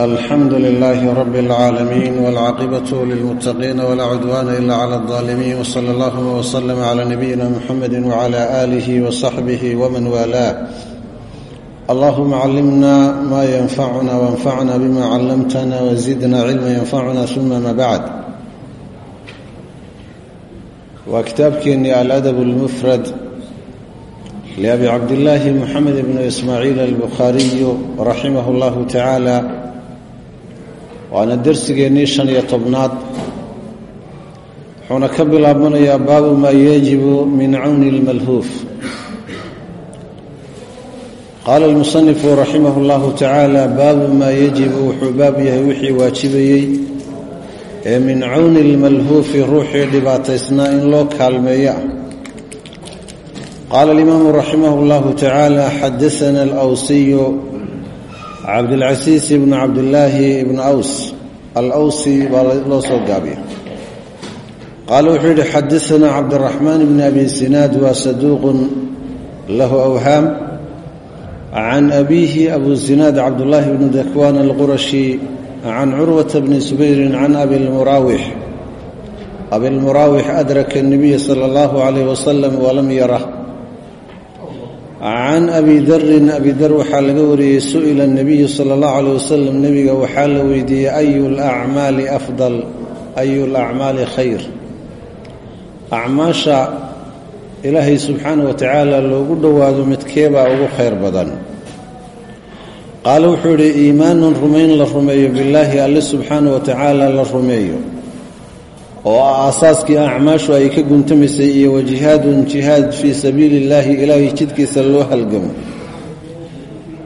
alxamdu lilaahi rabi اlcaalamiin wاlcaaqibatu lilmuttaqiina walaa cudwaana ila cala اlظaalimiin wsala allahuma wslm cla nabiyina muxamedi wcla aalihi wasaxbihi wman waalaa allahuma callimna ma yanfacuna wanfacna bima callamtana wazidna cilma yanfacuna uma ma bacd waa kitaabkeennii aladab اlmufrad liabi cabdillaahi moxamed bn ismaaciil albukhaariyu raximah اllahu tacaala waana dersigeennii shan iyo tobnaad wuxuuna ka bilaabanayaa baabu maa yajibu min cawni اlmalhuuf qaala almusanifu raximah اllahu tacaala baabu maa yajibu wuxuu baab yahay wixii waajibayey ee min cawni اlmalhuufi ruuxii dhibaataysnaa in loo kaalmeeyo ah qaala alimaamu raximah اllahu tacaala xadaana alwsiyu cabdilcasiis ibnu cabdillaahi ibnu aws alawsi baa loo soo gaabiya qaala wuxuu yihi xadaanaa cabdiraxmaan bni abi sinaad waa saduuqun lahu awhaam can abiihi abu sinaad cabdullaahi bni dakwaan alqurashi can curwata bni subayrin can abilmuraawix abilmuraawix adraka اnabiya sala allahu calayh wasalam walam yarah can abi darin abi dar waxaa laga wariyey su'ila nabiyu sala allahu caleyh wasalam nebiga waxaa la weydiiyey ayu lacmaali afdal? Ayu lacmaali khayr? Acmaasha ilaahay subxaana wa tacaala loogu dhowaado midkeebaa ugu khayr badan. Qaala wuxuu yidhi iimaanun rumayn la rumeeyo billaahi alle subxaana wa la rumeeyo oo ah aasaaskii acmaashu ay ka guntamaysay iyo wajihaadun jihaad fii sabiili illaahi ilaahay jidkiisa loo halgamo.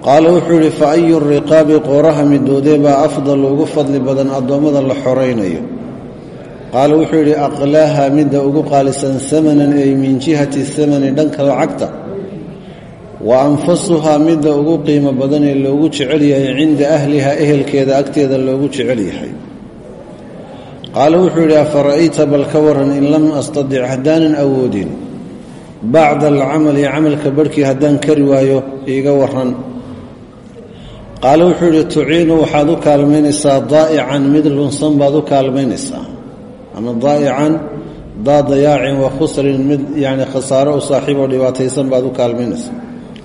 Qaala wuxuu yidhi fa ayu riqaabi qooraha midoodee baa afdal ugu fadli badan addoommada la xoraynayo. Qaala wuxuu yidhi aqlaaha midda ugu qaalisan samanan ay min jihati samani dhanka lacagta wa anfasuhaa midda ugu qiimo badan ee loogu jecel yahay cinda ahliha ehelkeeda agteeda loogu jecel yahay qaala wuxuu yidhi afara'ayta bal ka waran in lam astadic haddaanan awoodin? Bacda alcamali camalka barhkii haddaan kari waayo iiga waran qaala wuxuu yidhi tuciinu waxaad u kaalmaynaysaa daa'ican mid lunsan baad u kaalmaynaysaa ama daa'ican daa dayaacin wa khusrin mid yacni khasaaro u saaxiiboo dhibaataysan baad u kaalmaynaysaa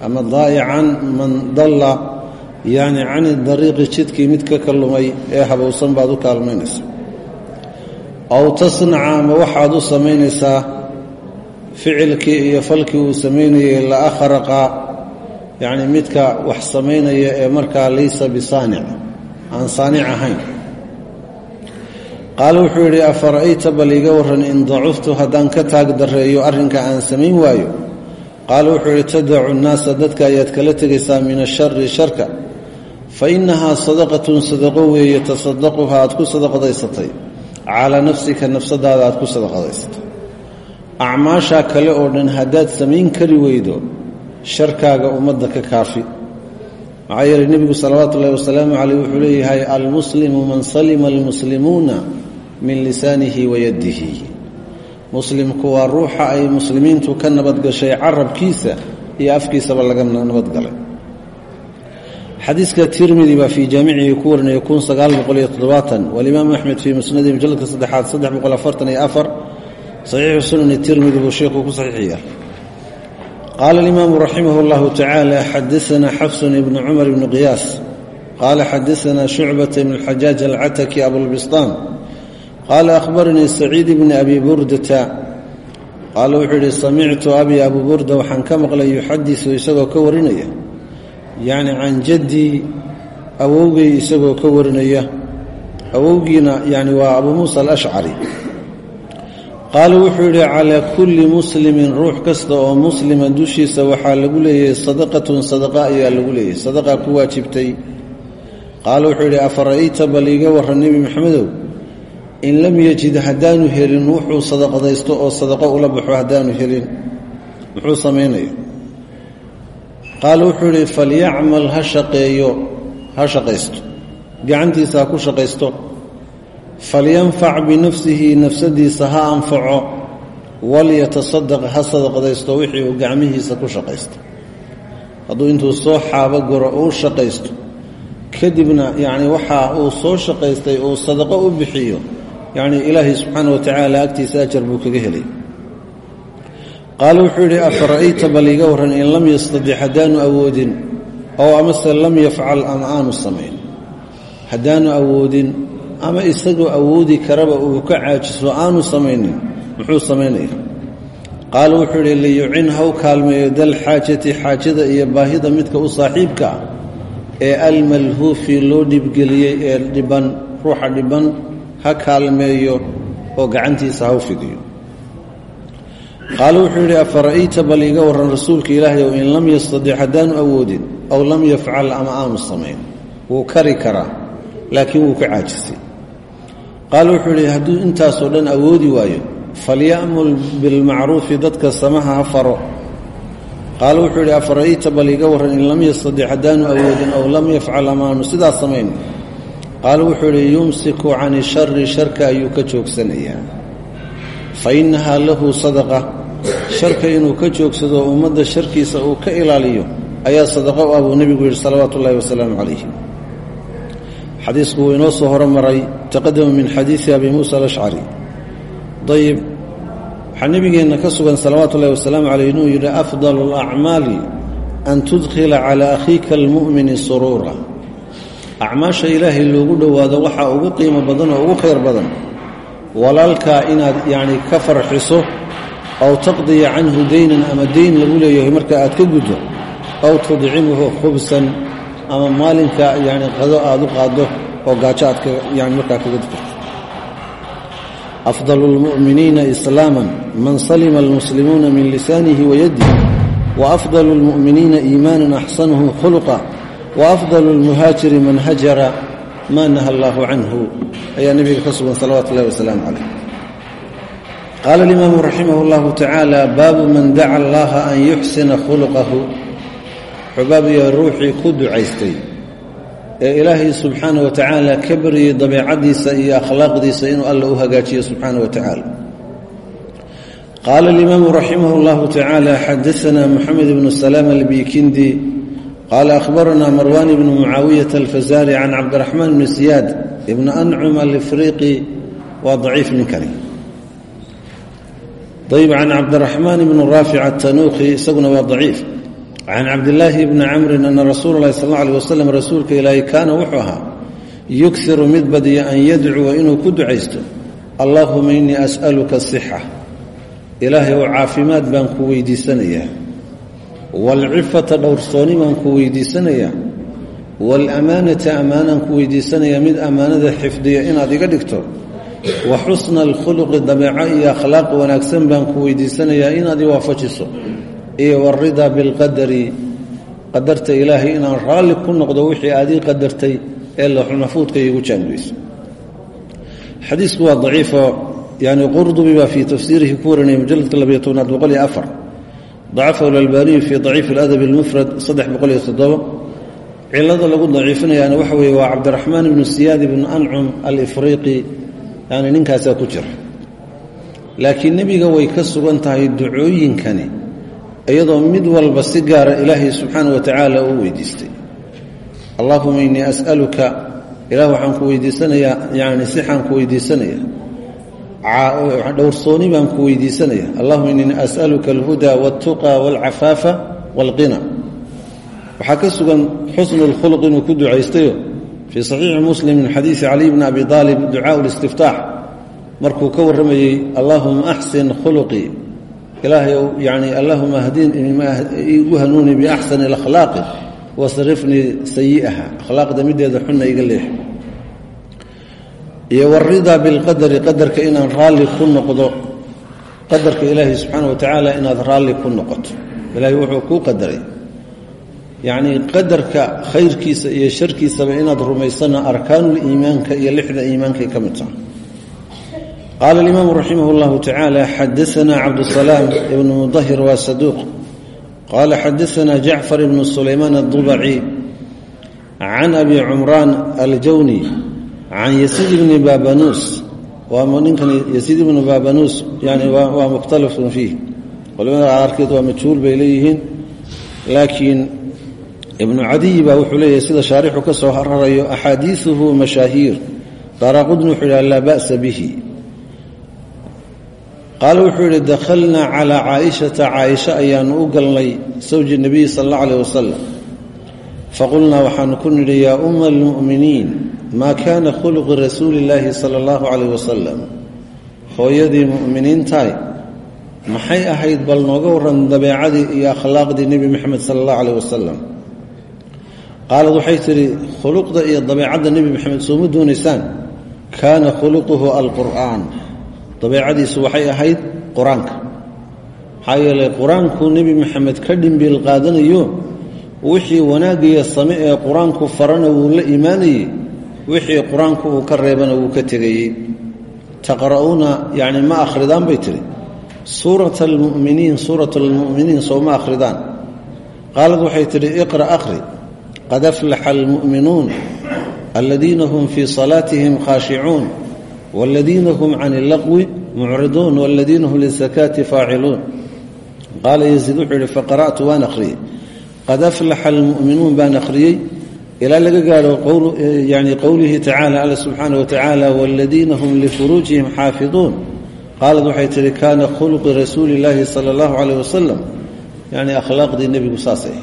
ama daa'ican man dalla yacni cani dariiqi jidkii mid ka ee habowsan baad u kaalmaynaysaa aw tasnaca ama waxaad u samaynaysaa ficilkii iyo falkii uu samaynayay la akhraqa yacni midka wax samaynaya ee markaa laysa bisaanic aan saanic ahayn qaala wuxuu yidhi afara'ayta bal iga waran in dacuftu haddaan ka taag dareeyo arrinka aan samayn waayo qaala wuxuu yidhi tadacu nnaasa dadka ayaad kala tegaysaa min ashari sharka fa innahaa sadaqatun sadaqo weeye tasaddaquha aad ku sadaqadaysatay calaa nafsika nafsadaada aad ku sadaqadaysatay acmaashaa kale oo dhan haddaad samayn kari weydo sharkaaga ummadda ka kaafi. Maxaa yeeley nebigu salawaatu ullahi wasalaamu caleyh wuxuu leeyahay almuslimu man salima almuslimuuna min lisaanihi wa yadihi muslimku waa ruuxa ay muslimiintu ka nabadgashay carabkiisa iyo afkiisaba laga nabadgalay xadiiska tirmidi baa fii jaamicihi ku warinaya kun sagaal boqol iyo toddobaatan walimaamu axmed fii musnadihi mujaladka saddexaad saddex boqol afartan iyo afar saxiixu sunani tirmidi buu sheekhuu ku saxiixiya qaala alimaamu raximah اllahu tacaala xadaana xafsun ibnu cumar ibnu qiyaas. Qaala xadaana shucbata ibn xajaaj alcataki abulbistaan. Qaala akhbaranii saciid ibni abi burdata. Qaala wuxuu samictu abi abu burda waxaan ka maqlay yuxadisu isagoo ka warinaya yacni can jaddii awowgay isagoo ka warinaya. Awowgiina yani waa abuu muusa alashcari qaala wuxuu yidhi calaa kulli muslimin ruux kasta oo muslima dushiisa waxaa lagu leeyahay sadaqatun sadaqa ayaa lagu leeyahay. Sadaqa ku waajibtay. Qaala wuxuu yidhi afara'ayta bal iiga warran nebi maxamedow in lam yajid haddaanu helin wuxuu sadaqadaysto oo sadaqo ula baxo haddaanu helin. Muxuu samaynaya qaala wuxuu yidhi falyacmal ha shaqeeyo ha shaqaysto. Gacantiisa ha ku shaqaysto. Falyanfac binafsihi nafsadiisa ha anfaco. Walyatasadaq ha sadaqadaysto wixii uu gacmihiisa ku shaqaysto. Hadduu intuu soo xaabo guro uu shaqaysto. Kadibna yacni waxa uu soo shaqaystay uu sadaqo u bixiyo yacni ilaahay subxaana wa agtiisa ajar buu kaga helay qaala wuxuu yidhi afara'ayta bal iga warran in lam yastadic haddaanu awoodin ow amase lam yafcal ama aanu samayn. Haddaanu awoodin ama isagoo awoodi karaba uu ka caajiso aanu samaynin muxuu samaynaya qaala wuxuu idhi liyucin haw kaalmeeyo dal xaajati xaajada iyo baahida midka u saaxiibka ah ee almalhuufi loo dhibgeliyey ee dhiban ruuxa dhiban ha kaalmeeyo oo gacantiisa ha u fidiyo qaala wuxuu yidhi afara'ayta bal iga warran rasuulka ilaahay ow in lam yastadic haddaanu awoodin ow lam yafcal ama aanu samayn wuu kari karaa laakiin wuu ka caajisay. Qaala wuxuu yidhi hadduu intaasoo dhan awoodi waayo falya'mul bilmacruufi dadka samaha ha faro. Qaala wuxuu yidhi afara'ayta bal iga warran in lam yastadic haddaanu awoodin ow lam yafcal amaanu sidaa samayn. Qaala wuxuu yidhi yumsiku cani shari sharka ayuu ka joogsanayaa fa innahaa lahu sadaqa sharka inuu ka joogsado ummadda sharkiisa uu ka ilaaliyo ayaa sadaqo ah buu nebigu yidhi salawaatu ullahi wasalaamu calayh xadiisku wuu inoo soo horomaray taqadama min xadiidi abi muusa alashcari ayib waxaa nebigeenna ka sugan salawaatu ullahi wasalaamu caleyh inuu yidhi afdalu alacmaali an tudkhila calaa akhiika almu'mini suruura. Acmaasha ilaahay loogu dhowaado waxaa ugu qiimo badan oo ugu khayr badan walaalkaa inaad yacni ka farxiso aw taqdiya canhu daynan ama dayn lagu leeyahay marka aad ka guddo aw tudcimuhu khubsan ama maalinka yani qado aad u qaaddo oo gaajo aad yani markaa kaga dukarto afdalu اlmu'miniina islaama man salima almuslimuuna min lisaanihi wayadih waafdalu اlmu'miniina iimaana axsanuhum khuluqa waafdalu اlmuhaajiri man hajara ma naha allaahu canhu ayaa nebiga ka sugan salawatu اllahi wasalaamu calayh qaala alimaamu raximah اllahu tacaala baabu man daca allaha an yuxsina khuluqahu xubaabiyo ruuxii ku ducaystay ee ilaahay subxaana wa tacaala ka baryey dabeecaddiisa iyo akhlaaqdiisa inuu alla u hagaajiyo subxaana wa tacaala qaala alimaamu raximah اllahu tacaala xadaana moxamed ibnu salaam albikindi qaala akhbaranaa marwan ibnu mucaawiyata alfazari can cabdiraxmaan bni siyaad ibni ancum alifriiqi waa daciif ninkani ayb can cabdiraxmaan ibni raafic atanuuqi isaguna waa daciif can cabdilaahi bni camrin ana rasuula اlahi sal alla alيh wasalam rasuulka ilaahay kaana wuxuu ahaa yugiru mid badiya an yadcuwa inuu ku ducaysto allahuma inii as'aluka sixa ilaahay ou caafimaad baan ku weydiisanayaa waalcifata dhowrsooni baan ku weydiisanayaa waalamaanata ammaanaan ku weydiisanayaa mid ammaanada xifdiya inaad iga dhigto wa xusna alkhuluqi dabeeco iyo akhlaaq wanaagsan baan ku weydiisanayaa inaad i waafajiso. Iyo waridaa bilqadari qadarta ilaahay inaan raalli ku noqdo wixii aad ii qadartay ee laxulmaxfuudka iigu jaangeyso. Xadiisku waa daciifo yani qurdubi baa fii tafsiirihi ku warinaya mujaladka labiyo tobnaad boqol iyo afar. Dacafahu lalbaaniyu fii daciifi aladabi almufrad saddex boqol iyo toddobo. Cilada lagu daciifinayaana waxa weeye waa cabdiraxmaan ibnu siyaad ibnu ancum alifriiqi yani ninkaasaa ku jira. Laakiin nebiga way ka sugan tahay ducooyinkani iyadoo mid walba si gaara ilaahay subxaana wa tacaala uu weydiistay. Allahuma innii as'aluka ilaah waxaan ku weydiisanayaa yani sixaan ku weydiisanaya dhowrsooni baan ku weydiisanaya allahuma innii as'aluka alhuda waltuqa walcafaafa walqina waxaa ka sugan xusnu lkhuluq inuu ku ducaystayo fii saxiixi muslim min xadiisi caliy bni abi aalib ducaau listiftaax markuu ka warramayey allahuma axsin khuluqii ilaahay yani allahuma igu hanuuni biaxsani alakhlaaqi wasrifnii sayi'aha akhlaaqda mideeda xunna iga leex. Iyo waridaa bilqadari qadarka inaan raalli ku noqdo. Qadarka ilaahay subxaana wa tacaala inaad raalli ku noqoto. Ilaahay wuxuu kuu qadaray yacnii qadarka khayrkiisa iyo sharkiisaba inaad rumaysana arkaanuliimaanka iyo lixda iimaankay ka mid tahay. Qaala alimaamu raximah اllahu tacaala xadaana cabdusalaam ibnu mudahir waa saduuq. Qaala xadaana jacfar ibnu sulaymaan addubaci can abi cumraan aljawni can yasiid ibni babanuus. Waa ninkan yasiid ibnu babanuus yani waa mukhtalafun fiih. Culimada qaarkeed waa majhuul bay ibnu cadiy baa wuxuu leeyahay sida shaarixu ka soo hararayo axaadiiuhu mashaahiir daaraaqudni wuxuu yidhaha laa ba'sa bihi. Qaala wuxuu yidhi dakhalnaa calaa caaishata caaisha ayaanu u galnay sawji nebiyi sala allah alayh wasalam faqulnaa waxaanu ku nidhi yaa umma almu'miniin maa kaana khuluqi rasuuli illaahi sala allahu calayh wasalam hooyadii mu'miniintahay maxay ahayd bal nooga warran dabeecadii iyo akhlaaqdii nebi moxamed sala allahu calayh wasalam qaalad waxay tidhi khuluqda iyo dabeecadda nebi moxamed sooma doonaysaan? Kaana khuluquhu alqur'aan. Dabeecadiisu waxay ahayd qur'aanka. Maxaa yeelay qur'aanku nebi moxamed ka dhimbiil qaadanayo wixii wanaagiyo same ee qur'aanku farana wuu la imaanayey wixii qur'aanku uu ka reebana wuu ka tegayey. Taqra'uuna yacni ma akhridaan bay tidhi. Suurata almu'miniin suurat almu'miniin soo ma qaalad waxay tidhi iqra akhri qad aflaxa almu'minuun aladiina hum fii salaatihim khaashicuun waladiina hum can illaqwi mucriduun waladiina hum lisakaati faaciluun qaala yasiid wuxuu yihi faqara'tu waan akhriyey qad aflaxa almu'minuun baan akhriyey ilaa laga gaaro yani qowlihi tacaala alla subxaana wa tacaala waladiina hum lifuruujihim xaafiduun qaalad waxay tihi kaana khuluqi rasuuli illaahi sala allahu caleyh wasalam yani akhlaaqdii nebigu saasay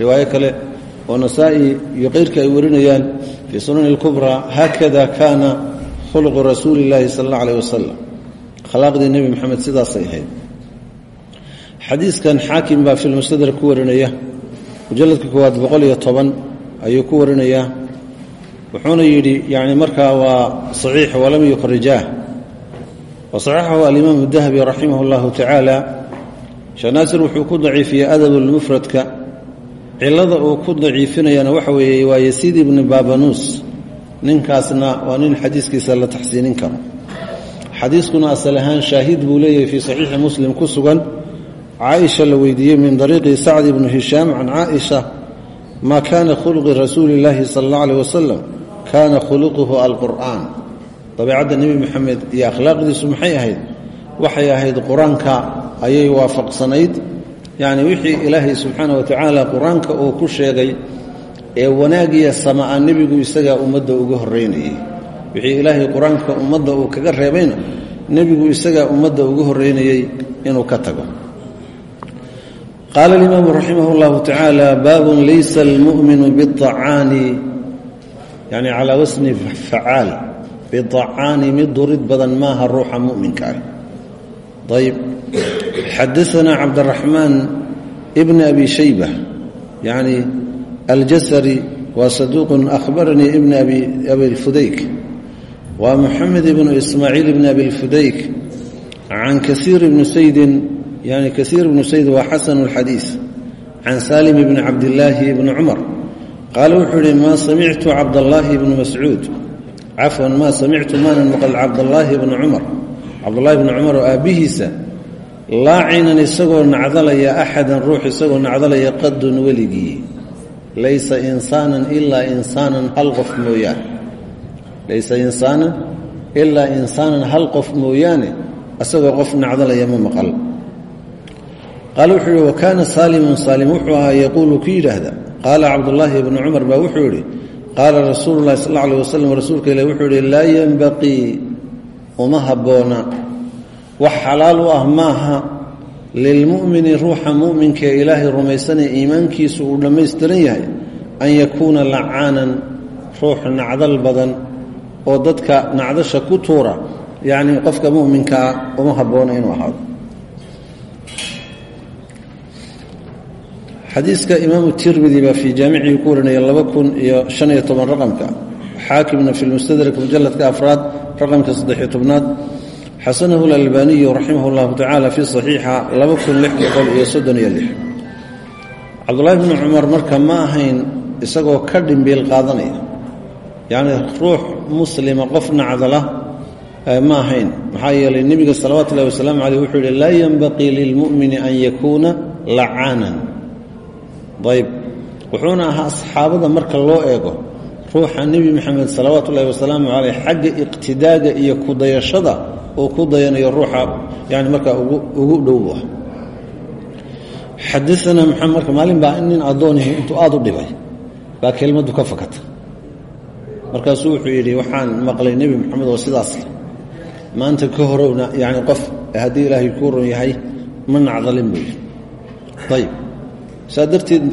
riwaayo kale oo nasaa-i iyo keyrka ay warinayaan fii sunani اlkubraa haakada kaana khuluqu rasuuli اllaahi sala اllah alayh wasalam akhlaaqdii nebi moxamed sidaasay ahayd xadiiskan xaakim baa fi lmustadrak ku warinaya mujaladka koowaad boqol iyo toban ayuu ku warinayaa wuxuuna yidhi yani markaa waa saxiix walam yukhrijaah wasaxaxahu alimaamu dahabi raximah اllahu tacaala sheekh naasir wuxuu ku daciifiyey adab lmufradka cilada uu ku daciifinayana waxa weeye waa yasiid ibni baabanuus ninkaasna waa nin xadiiskiisa la taxsiinin karo. Xadiiskuna asal ahaan shaahid buu leeyahay fii saxiixi muslim ku sugan. Caaisha la weydiiyey min dariiqi sacd ibni hishaam can caaisha maa kaana khuluqi rasuuli illaahi sala allah aleh wasalam kaana khuluquhu alqur'aan. Dabeecadda nebi moxamed iyo akhlaaqdiisu maxay ahayd? Waxay ahayd qur'aanka ayay waafaqsanayd yacni wixii ilaahay subxaana wa tacaala qur'aanka uu ku sheegay ee wanaagiya sama'a nebigu isagaa ummadda uga horreynayey wixii ilaahay qur'aanka ummadda uu kaga reebayna nebigu isagaa ummadda uga horreynayey inuu ka tago. Qaala alimaamu raximah اllahu tacaala baabun laysa almu'minu biacaani yani calaa wasni facaal biacaani mid durid badan maaha ruuxa mu'minka ah ayb xadaana cabdaraxmaan bn abi shayba yani aljasri waa saduuqun ahbaranii ibn abilfudayk waa muxamed ibnu ismaaciil ibn abilfudayk can kasiir ibni saydin yani kasiir ibnu sayd waa xasanu اlxadiis can salim ibni cabdillaahi ibni cumar qaala wuxuu ihi maa samictu cabdallaahi ibni mascuud cafwan maa samictu maanan maqal cabdallaahi ibni cumar cabdullahi ibni cumar oo aabbihiisa laacinan isagoo nacdalaya axadan ruux isagoo nacdalaya qadun weligii. Laysa insaanan ilaa insaanan hal qof mooyaane. Laysa insaanan ilaa insaanan hal qof mooyaane isagoo qof nacdalaya ma maqal. Qaala wuxuu yihi wa kaana saalimun saalim wuxuu ahaa yaquulu ku yidhaahda qaala cabdullaahi ibnu cumar baa wuxuu yidhi qaala rasuulu llahi sal alla alih wasalam rasuulka ilah wuxuu yihi laa uma habboona wax xalaal u ah maaha. Lilmu'mini ruuxa mu'minkaee ilaahay rumaysanaya iimaankiisu uu dhammaystiran yahay an yakuuna lacaanan ruux nacdal badan oo dadka nacdasha ku tuura. Yacnii qofka mu'minkaa uma habboona inuu ahaado. Xadiiska imaamu tirmidi baa fii jaamicii ku warinaya laba kun iyo shan iyo toban raqamka. Xaakimna fi lmustadrak mujaladka afraad raqamka saddexiyo tobnaad xasanahu اlalbaniyu raximah اllahu tacaala fii صaxiixa laba kun lix boqol iyo soddon iyo lix cabdullahi bni cumar marka ma ahayn isagoo ka dhimbiil qaadanaya yacni ruux muslima qof nacdala ma ahayn maxaa yeelay nebiga salawaatu ullahi wasalaamu caleyh wuxuu yihi laa yenbaqii lilmu'mini an yakuuna lacaanan ayb wuxuuna ahaa asxaabada marka loo eego ruuxa nebi moxamed salawaatu ullahi wasalaamu caleyh xagga iqtidaaga iyo kudayashada uu ku dayanayo ruuxa yani markaa ugu dhow ah xadaanaa maxamed marka baa nin addoonihi intuu dhibay baa kelmaddu ka fakata. Markaasuu wuxuu yidhi waxaan maqlay nebi moxamed oo sidaas maanta ka horowna yacni qof haddii ilaahay kuu ron yahay ma nacdalin buu yidhi. Ayib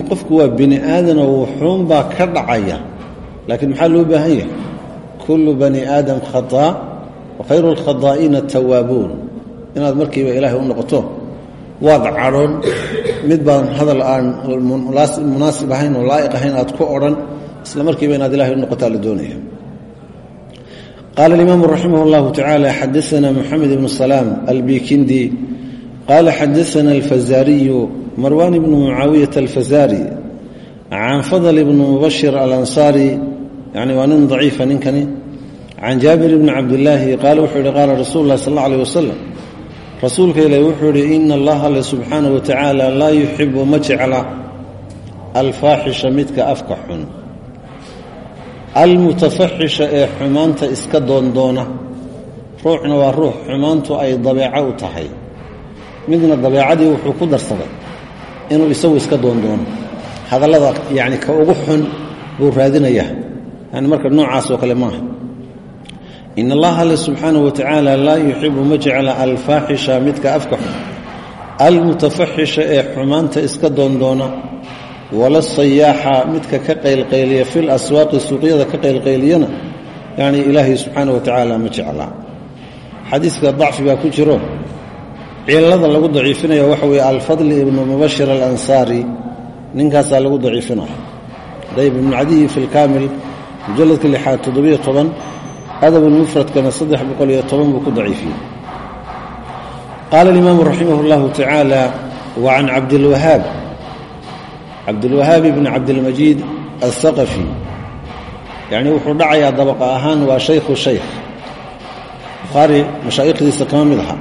qofku waa bini aadanoo wuxuun baa ka dhacaya laakiin maxaa loo baahan yahay kullu bani aadam khataa wa khayru alkhadaa'iina tawaabuun inaad markiiba ilaahay u noqoto waad cadhoon mid baan hadal aan munaasib ahayn oo laa'iq ahayn aad ku odhan isla markiiba inaad ilahay u noqotaa la doonaya qaala alimaamu raximah اllahu tacaala xadaana moxamed ibnu salaam albikindi qaala xadaana alfazaariyu marwan ibnu mucaawiyata alfazaari can fadl ibni mubashir alansaari yani waa nin daciifa ninkani. Can jaabir bni cabdillaahi qaala wuxuu yihi qaala rasuulu lah sal alla alيh wasalam rasuulka ilahi wuxuu yihi ina allaha alle subxaanaه wa tacaala laa yuxibu ma jecla alfaaxisha midka afka xun. Almutafaxisha ee xumaanta iska doondoona. Ruuxna waa ruux xumaantu ay dabeeco u tahay. Midna dabeecadii wuxuu ku darsaday inuu isagu iska doondoono hadallada yani ka ugu xun buu raadinayaa marka noocaas oo kale maaha. In allaha alle subxaanaه wa tacaala laa yuxibu ma jecla alfaaxisha midka afka xun. Almutafaxisha ee xumaanta iska doondoona. Wala sayaaxa midka ka qaylqayliya fi laswaaqi suuqyada ka qaylqayliyana. Yani ilaahay subxaana wa tacaala ma jeclaa. Xadiiska dacfi baa ku jiro. Cilada lagu daciifinaya waxa weeye alfadli ibnu mubashir alansaari. Ninkaasaa lagu daciifinaya dayb ibnu cadiyi fi lkaamil mujaladka lixaad toddobiyo toban adabulmufradkana saddex boqol iyo toban buu ku daciifiyey qaala alimaamu raximah اllahu tacaala wa can cabdilwahaab cabdilwahaab ibni cabdilmajiid althaqafi yacni wuxuu dhacayaa dabaqa ahaan waa shaykhu shaykh bukhaari mashaa'ikhdiisa kama mid aha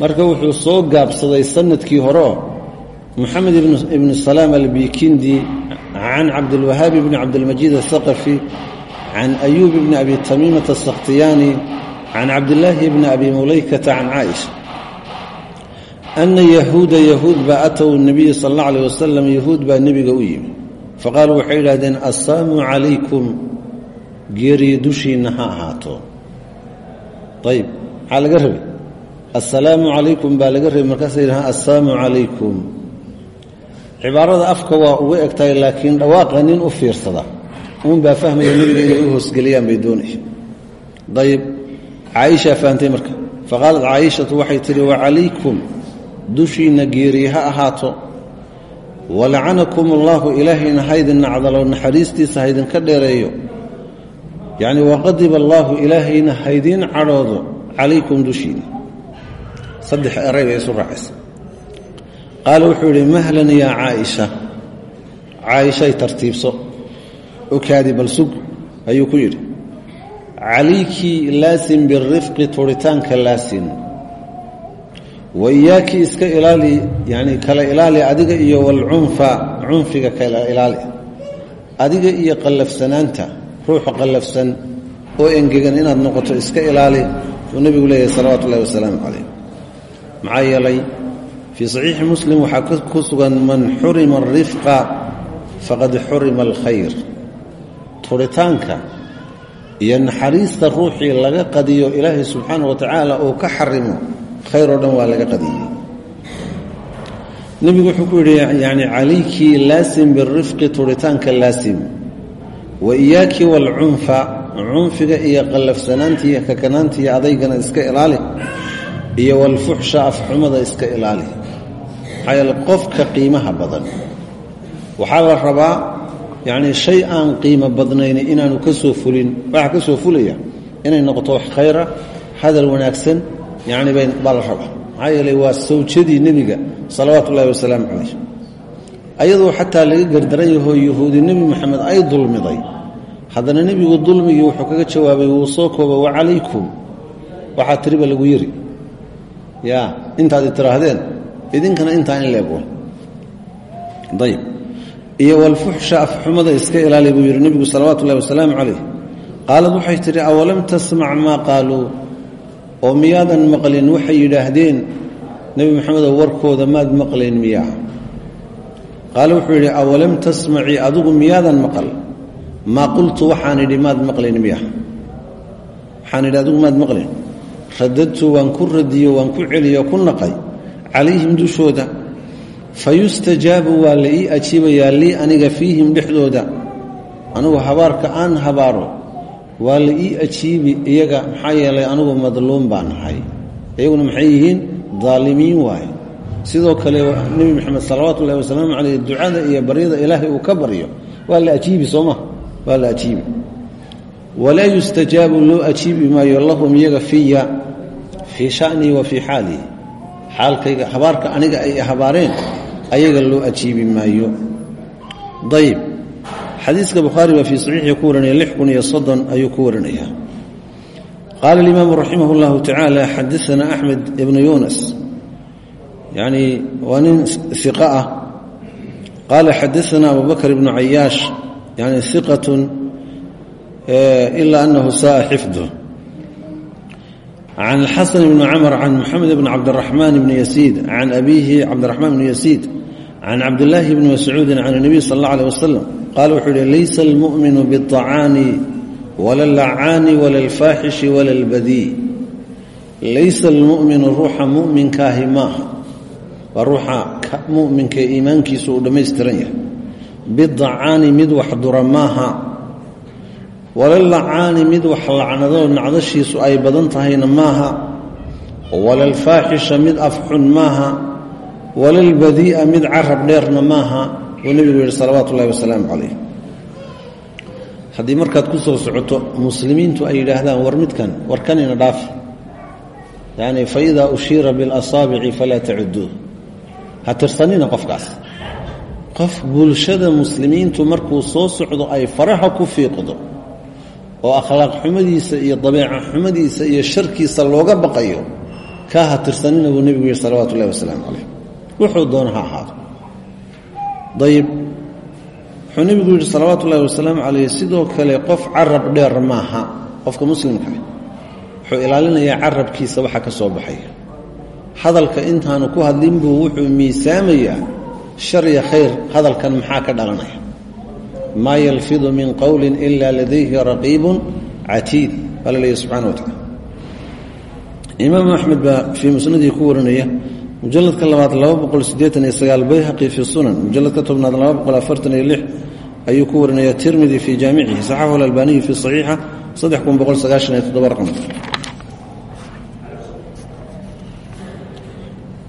marka wuxuu soo gaabsaday sannadkii horeoo moxamed ibnu salaam albikindi can cabdilwahaab ibni cabdilmajiid athaqafi can ayuub ibni abi tamiimata asakhtiyaani can cabdillaahi bni abi mulaykata can caaisha ana yahuuda yahuud baa atow nabiya sal alla alayh wasalam yahuud baa nebiga u yimi faqaaluu waxay yidhahdeen assaamu calaykum geeriyo dushiinna ha ahaato ayib maxaa laga rabay assalaamu calaykum baa laga rabay markaasay yidhahaan assaamu calaykum cibaarada afka waa uga egtahay laakiin dhawaaqa nin u fiirsada. Uun baa fahmaya nebiga inay u hoosgeliyaan bay doonaya ayib caaishaa fahamtay marka faqaalat caaishatu waxay tihi wacalaykum dushiinna geeriye ha ahaato. Walacanakum allaahu ilaahayna haydin nacdalo naxariistiisa haydinka dheereeyo. Yacni waqadiba allaahu ilaahayna haydiin cadhoodo calaykum dushiina saddex eray bay qaala wuxuu yidhi mahlan yaa caaisha. Caaishay tartiibso. Okaadi bal sug ayuu ku yidhi. Calayki laasim birifqi turitaanka laasin. Wa iyaaki iska ilaali yani kala ilaali adiga iyo walcunfa cunfiga kala ilaali. Adiga iyo qallafsanaanta ruuxa qallafsan oo engegan inaad noqoto iska ilaali. Uu nebigu leeyahay salawaatu ullahi wasalaamu calayh. Maxaa yeelay fii saxiixi muslim waxaa ku sugan man xurima arifqa faqad xurima alkhayr. Turitaanka iyo naxariista ruuxii laga qadiyo ilaahay subxaana wa tacaala uu ka xarimo khayr oo dhan waa laga qadiyey. Nebigu wuxuu ku yidhi yani calayki laasim birifqi turitaanka laasim. Wa iyaaki walcunfa cunfiga iyo qallafsanaanta iyo kakanaanta iyo adaygana iska ilaali iyo walfuxsha afxumada iska ilaali yeele qofka qiimaha badan. Waxaa la rabaa yacni shay aan qiimo badnayn inaanu ka soo fulin waxa ka soo fulaya inay noqoto wax khayra hadal wanaagsan yacni bay baa la rabaa. Maxaa yeeley waa sawjadii nebiga salawaatu ullahi wasalaamu calayh ayadoo laga gardaran yahoo yahuudi nebi moxamed ay dulmiday. Haddana nebigu dulmigii wuxuu kaga jawaabay wuu soo kooba wacalaykum waxaa tiriba lagu yiri ya intaad itiraahdeen idinkana intaa in leego ayb iyo walfuxsha afxumada iska ilaali buu yidhi nebigu salawaatu ullahi wasalaamu calayh. Qaalad waxay tidhi awalam tasmac maa qaaluu oo miyaadan maqlin waxay yidhaahdeen nebi maxamedow warkooda maad maqlayn miyaa? Qaale wuxuu yidhi awalam tasmacii adigu miyaadan maqal? Maa qultu waxaan idhi maad maqlayn miya waxaan idhi maad maqlayn. Radadtu waan ku radiyo waan ku celiyo ku naqay calayhim dushooda. Fayustajaabu waa la ii ajiibayaa lii aniga fiihim dhexdooda. Anugu habaarka aan habaaro waa la ii ajiibi iyaga maxaa yeelay anugu madluum baan ahay iyaguna maxay yihiin? Daalimiin waaye. Sidoo kale nebi moxamed salawaatu ullahi wasalaamu caleyh ducada iyo baryada ilaahay uu ka baryo waa la ajiibi soo ma? Waa la ajiibi. Walaa yustajaabu loo ajiibi maayo lahum iyaga fiya fii shanii wa fii xaalii xaalkayga habaarka aniga ay habaareen ayaga loo ajiibi maayo. Ayb xadiiska bukhaari baa fii saxiixii ku warinaya lix kun iyo soddon ayuu ku warinaya qaala alimaamu raximah اllahu tacaala xadaana axmed nin iqa ah. Qaala xadaana abu bakr ibnu cayaash. Yani iqat ila anahu saaa xifdu can xasan bni camr can moxamed bn cabdiraxmaan bni yasiid can abiihi cabdiraxmaan bni yasiid can cabdillaahi bni mascuudin can اnabiy sal اllah alيh wasalam qaala wuxuu yihi laysa almu'minu biاطacaani wala اlacaani wala اlfaaxishi wala اlbadii laysa almu'minu ruuxa mu'minkaahi maaha waa ruuxa mu'minkae iimaankiisu uu dhammaystiran yahay bidacaani mid wax dura maaha wala lacaani mid wax lacnado nacdashiisu ay badan tahayna maaha. Wala alfaaxisha mid afxun maaha. Wala albadii'a mid carab dheerna maaha. Uu nebigu yihi salawaatu ullahi wasalaamu calayh. Haddii markaad ku soo socoto muslimiintu ay yidhaahdaan war midkan war dhaafi yacni fa ushiira biاlasaabici falaa tacuduuh ha tirsanina qofkaas. Qof bulshada muslimiintu markuu soo socdo ay faraha ku fiiqdo oo akhlaaq xumadiisa iyo dabeeca xumadiisa iyo sharkiisa looga baqayo kaa ha tirsanina buu nebigu yihi salawatu ullahi wasalaamu calayh. Wuxuu doono ha ahaado. Ayib wuxuu nebigu yidhi salawaatu ullahi wasalaamu calayh sidoo kale qof carab dheer maaha. Qofka muslimka wuxuu ilaalinayaa carabkiisa waxa ka soo baxaya. Hadalka intaanu ku hadlin buu wuxuu miisaamayaa shar iyo khayr hadalkan maxaa ka dhalanaya maa yalfidu min qowli ila ladayhi raqiibun catiid. Baa la leeyahy subxana wa tacala imaamu axmed baa fii musnadii ku warinaya mujaladka labaad laba boqol siddeetan iyo sagaal bayhaqi fii sunan mujaladka tobnaad laba boqol afartan iyo lix ayuu ku warinaya tirmidi fii jaamicihi saxaxu alalbaniyi fii saxiixa saddex kun boqol sagaashan iyo toddoba raqam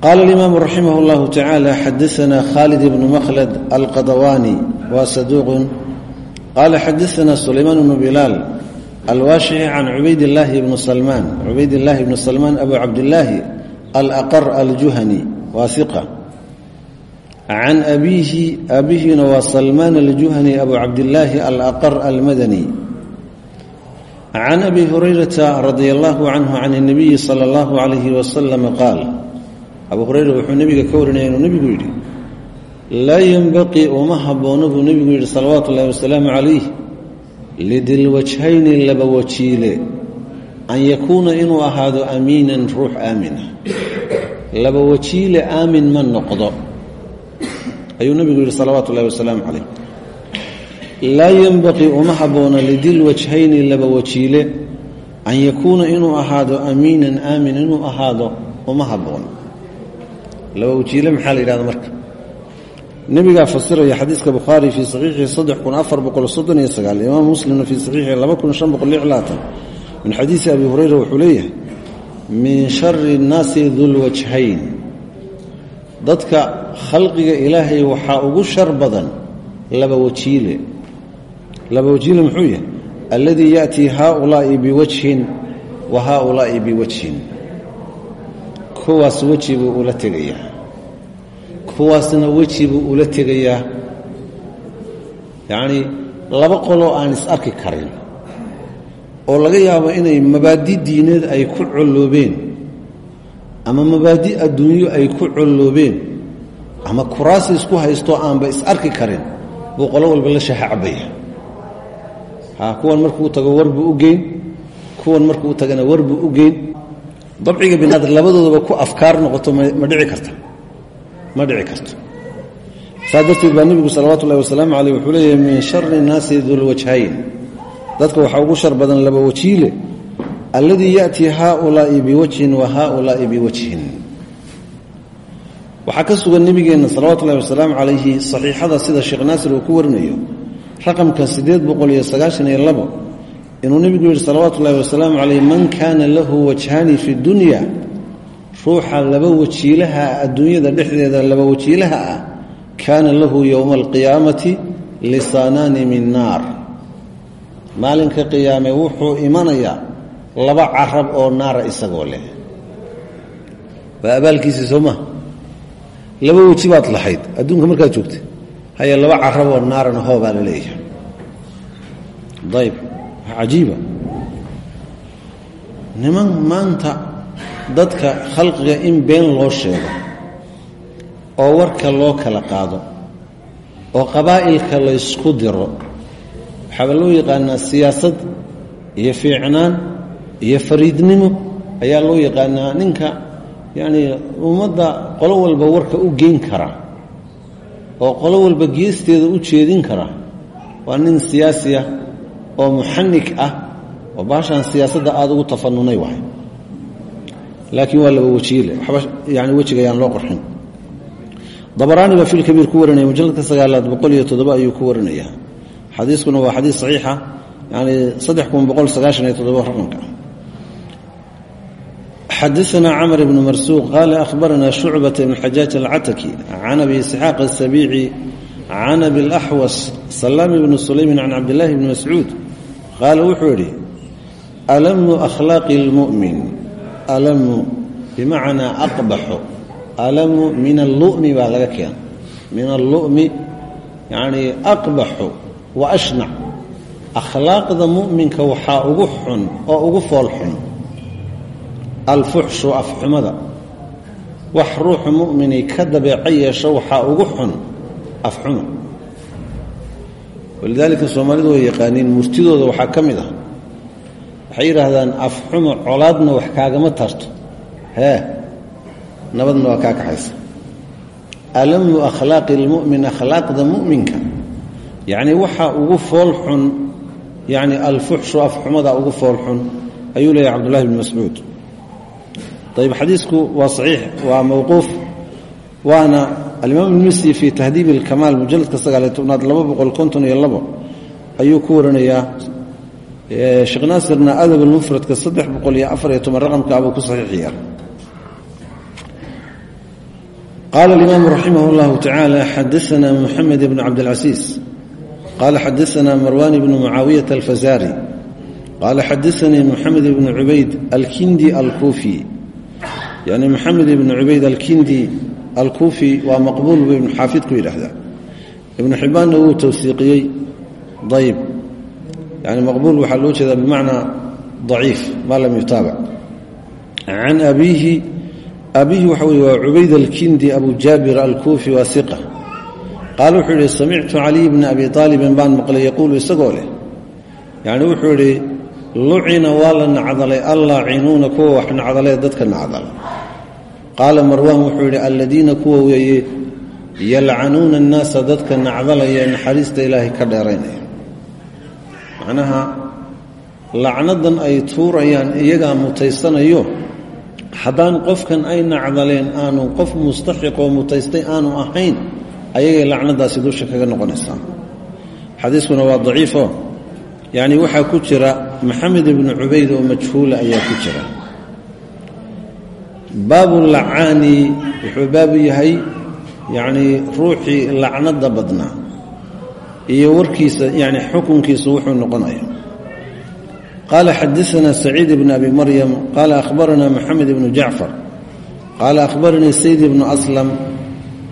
qaala alimaamu raximah اllahu tacaala xadaana khalid ibnu makhlad alqadawaani wa saduuqun qaala xadaana sulaymaan bnu bilaal alwaashixi can cubaydillaahi bni salmaan cubaydillaahi bni salmaan abu cabdillaahi alaqar aljuhani waa iqa can abiihi aabihiina waa salmaan aljuhani abu cabdillaahi alaqar almadani can abi hurayrata radia allahu canhu can اnabiyi sala اllahu calayhi wasalam qaal abu hurayra wuxuu nebiga ka warinaya inuu nebigu yidhi laa yenbaqii uma haboono buu nebigu yidhi salawaatu ullahi wasalaamu calayh lidilwajhayni laba wajiile an yakuuna inuu ahaado amiinan ruux aamina laba wajiile aamin ma noqdo ayuu nebigu yidhi salawaatu ullahi wasalaamu calayh laa yenbaqii uma habboona lidilwajhayni laba wajiile an yakuuna inuu ahaado amiinan aamin inuu ahaado uma haboono laba wajiile maxaa la yidhahda marka? Nebigaa fasiraya xadiiska bukhaari fii saxiixihi saddex kun afar boqol soddon iyo sagaal imaam muslimna fii saxiixihi laba kun shan boqol lix labaatan. Min xadiisi abi hurayra wuxuu leeyahay min shari nnaasi dulwajhayn dadka khalqiga ilaahay waxaa ugu shar badan laba wajiile laba wajiile muxuu yahay alladii ya'tii haaulaa'i biwajhin wa haaulaa'i biwajhin kuwaas weji buu ula tegayaa. kuwaasna weji buu ula tegayaa. Yacnii laba qoloo aan is arki karin oo laga yaabo inay mabaadi diineed ay ku colloobeen ama mabaadi adduunyo ay ku colloobeen ama kuraasi isku haysto aanba is arki karin buu qolo walba la cabbaya ha kuwan markuu tago war buu u geyn kuwan markuu tagana war buu u geyn dabciga binaadar labadoodaba ku afkaar noqoto ma dhici karta. Ma dhici karto saa darteed baa nebigu salawaatu ullahi wasalaamu caleyh wuxuu leeyahay min shari nnaasi dulwajhayn dadka waxaa ugu shar badan laba wajiile. Alladii yaأtii haaulaa'i biwajhin wa haaulaa'i biwajhin. Waxaa ka sugan nebigeenna salawatu ullahi wasalaamu calayhi saxiixada sida sheekh naasir uu ku warinayo raqamka siddeed boqol inuu nebigu yidhi salawaatu ullahi wasalaamu calayh man kaana lahu wajhaani fi dunya ruuxa laba wajiilaha adduunyada dhexdeeda laba wajiilaha ah kaana lahu yowma alqiyaamati lisaanaani min naar. Maalinka qiyaame wuxuu imanayaa laba carab oo naara isagoo leh. Waa abaalkiisii soo maa laba weji baad lahayd adduunka markaad joogta haya laba carab oo naarana hoobaa la leeyahay. Ayb cajiiba. Niman maanta dadka khalqiga in been loo sheego oo warka loo kala qaado oo qabaa'ilka laysku diro waxaaba loo yaqaanaa siyaasad iyo fiicnaan iyo fariidnimo ayaa loo yaqaanaa ninka yacnii ummadda qolo walba warka u geyn kara oo qolo walba geesteeda u jeedin kara. Waa nin siyaasi ah oo muxanik ah oo baashaan siyaasadda aada ugu tafanunay wahay laakiin waa laba wajiile waxba yani wejiga ayaan loo qorxin dabaraani baa filkabiir ku warinaya mujalladka sagaalaad boqol iyo toddoba ayuu ku warinaya xadiiskuna waa xadiis saxiixa yani saddex kun boqol sagaashan iyo toddoba raqamka xadaثna cmr bn marsuuq qaala ahbarana shucbaة bn xajaaj alcataki can abi isxaaq الsabiici can abi اlaxwas salaami bni sulaymin can cabdillaahi bni mascuud qaala wuxuu yidhi alamu akhlaaqi اlmu'min alamu bimacnaa aqbaxu. Alamu min allumi baa laga keena min allumi yanii aqbaxu wa ashnac. Akhlaaqda mu'minka waxaa ugu xun oo ugu fool xun. Alfuxshu afxumada. Wax ruuxu mu'mini ka dabeeco yeesho waxaa ugu xun afxuma walidaalika soomaalidu way yaqaaniin murtidooda waxaa ka mid ah. Waxay yidhaahdaan afxumo colaadna wax kaagama tarto hee nabadna waa kaa kaxaysa. Alamu akhlaaqi lmu'min akhlaaqda mu'minka? Yacnii waxaa ugu fool xun yacni alfuxshu afxumada ugu fool xun ayuu leeyahy cabdullahi bni mascuud. Ayb xadiisku waa saxiix waa mowquuf waana alimaam ilmisi fii tahdiib ilkamaal mujaladka sagaaliy tobnaad laba boqol konton iyo labo ayuu ku warinayaa sheekh naasirna adab almufradka saddex boqol iyo afar iyo toban raqamka abuu ku saxiix yeelay qaala alimaamu raximah اllahu tacaala xadaana muxamed bn cabdilcasiis qaala xadaana marwan bnu mucaawiyata alfazari qaala xadaanii muxamed bnu cubayd alkindi alkuufi yani maxamed ibnu cubayd alkindi alkuufi waa maqbuul buu ibnu xaafid ku yidhaahdaa. Ibnu xibbaanna wuu tawsiiqiyey. Ayb yani maqbuul waxaa loo jeedaa bimacnaa daciif maa lam yutaabac can abiihi abiihi waxa weye waa cubayd alkindi abu jaabir alkuufi waa iqa qaala wuxuu yihi samictu caliy bna abi aalibin baan maqlay yaquulu isagoo leh. Yani wuxuu yidhi lucina waa la nacdalay allaacinuuna kuwa wax nacdalee dadka nacdala qaala marwaan wuxuu yidhi alladiina kuwa weeye yalcanuuna annaasa dadka nacdalaya naxariista ilaahay ka dheeraynaya macnaha lacnadan ay tuurayaan iyagaa mutaysanayo haddaan qofkan ay nacdaleen aanu qof mustaxiqoo mutaystay aanu ahayn ayagay lacnadaasi dusha kaga noqonaysaa. Xadiiskuna waa daciifo. Yacni waxaa ku jira maxamed ibnu cubayd oo majhuula ayaa ku jira baabu lacaani wuxuu baabu yahay yacnii ruuxii lacnada badnaa iyo warkiisa yani xukunkiisa wuxuu noqonaya qaala xadaana saciid bn abi maryam qaala ahbarana maxamed ibnu jacfar qaala ahbaranii sayd ibnu aslam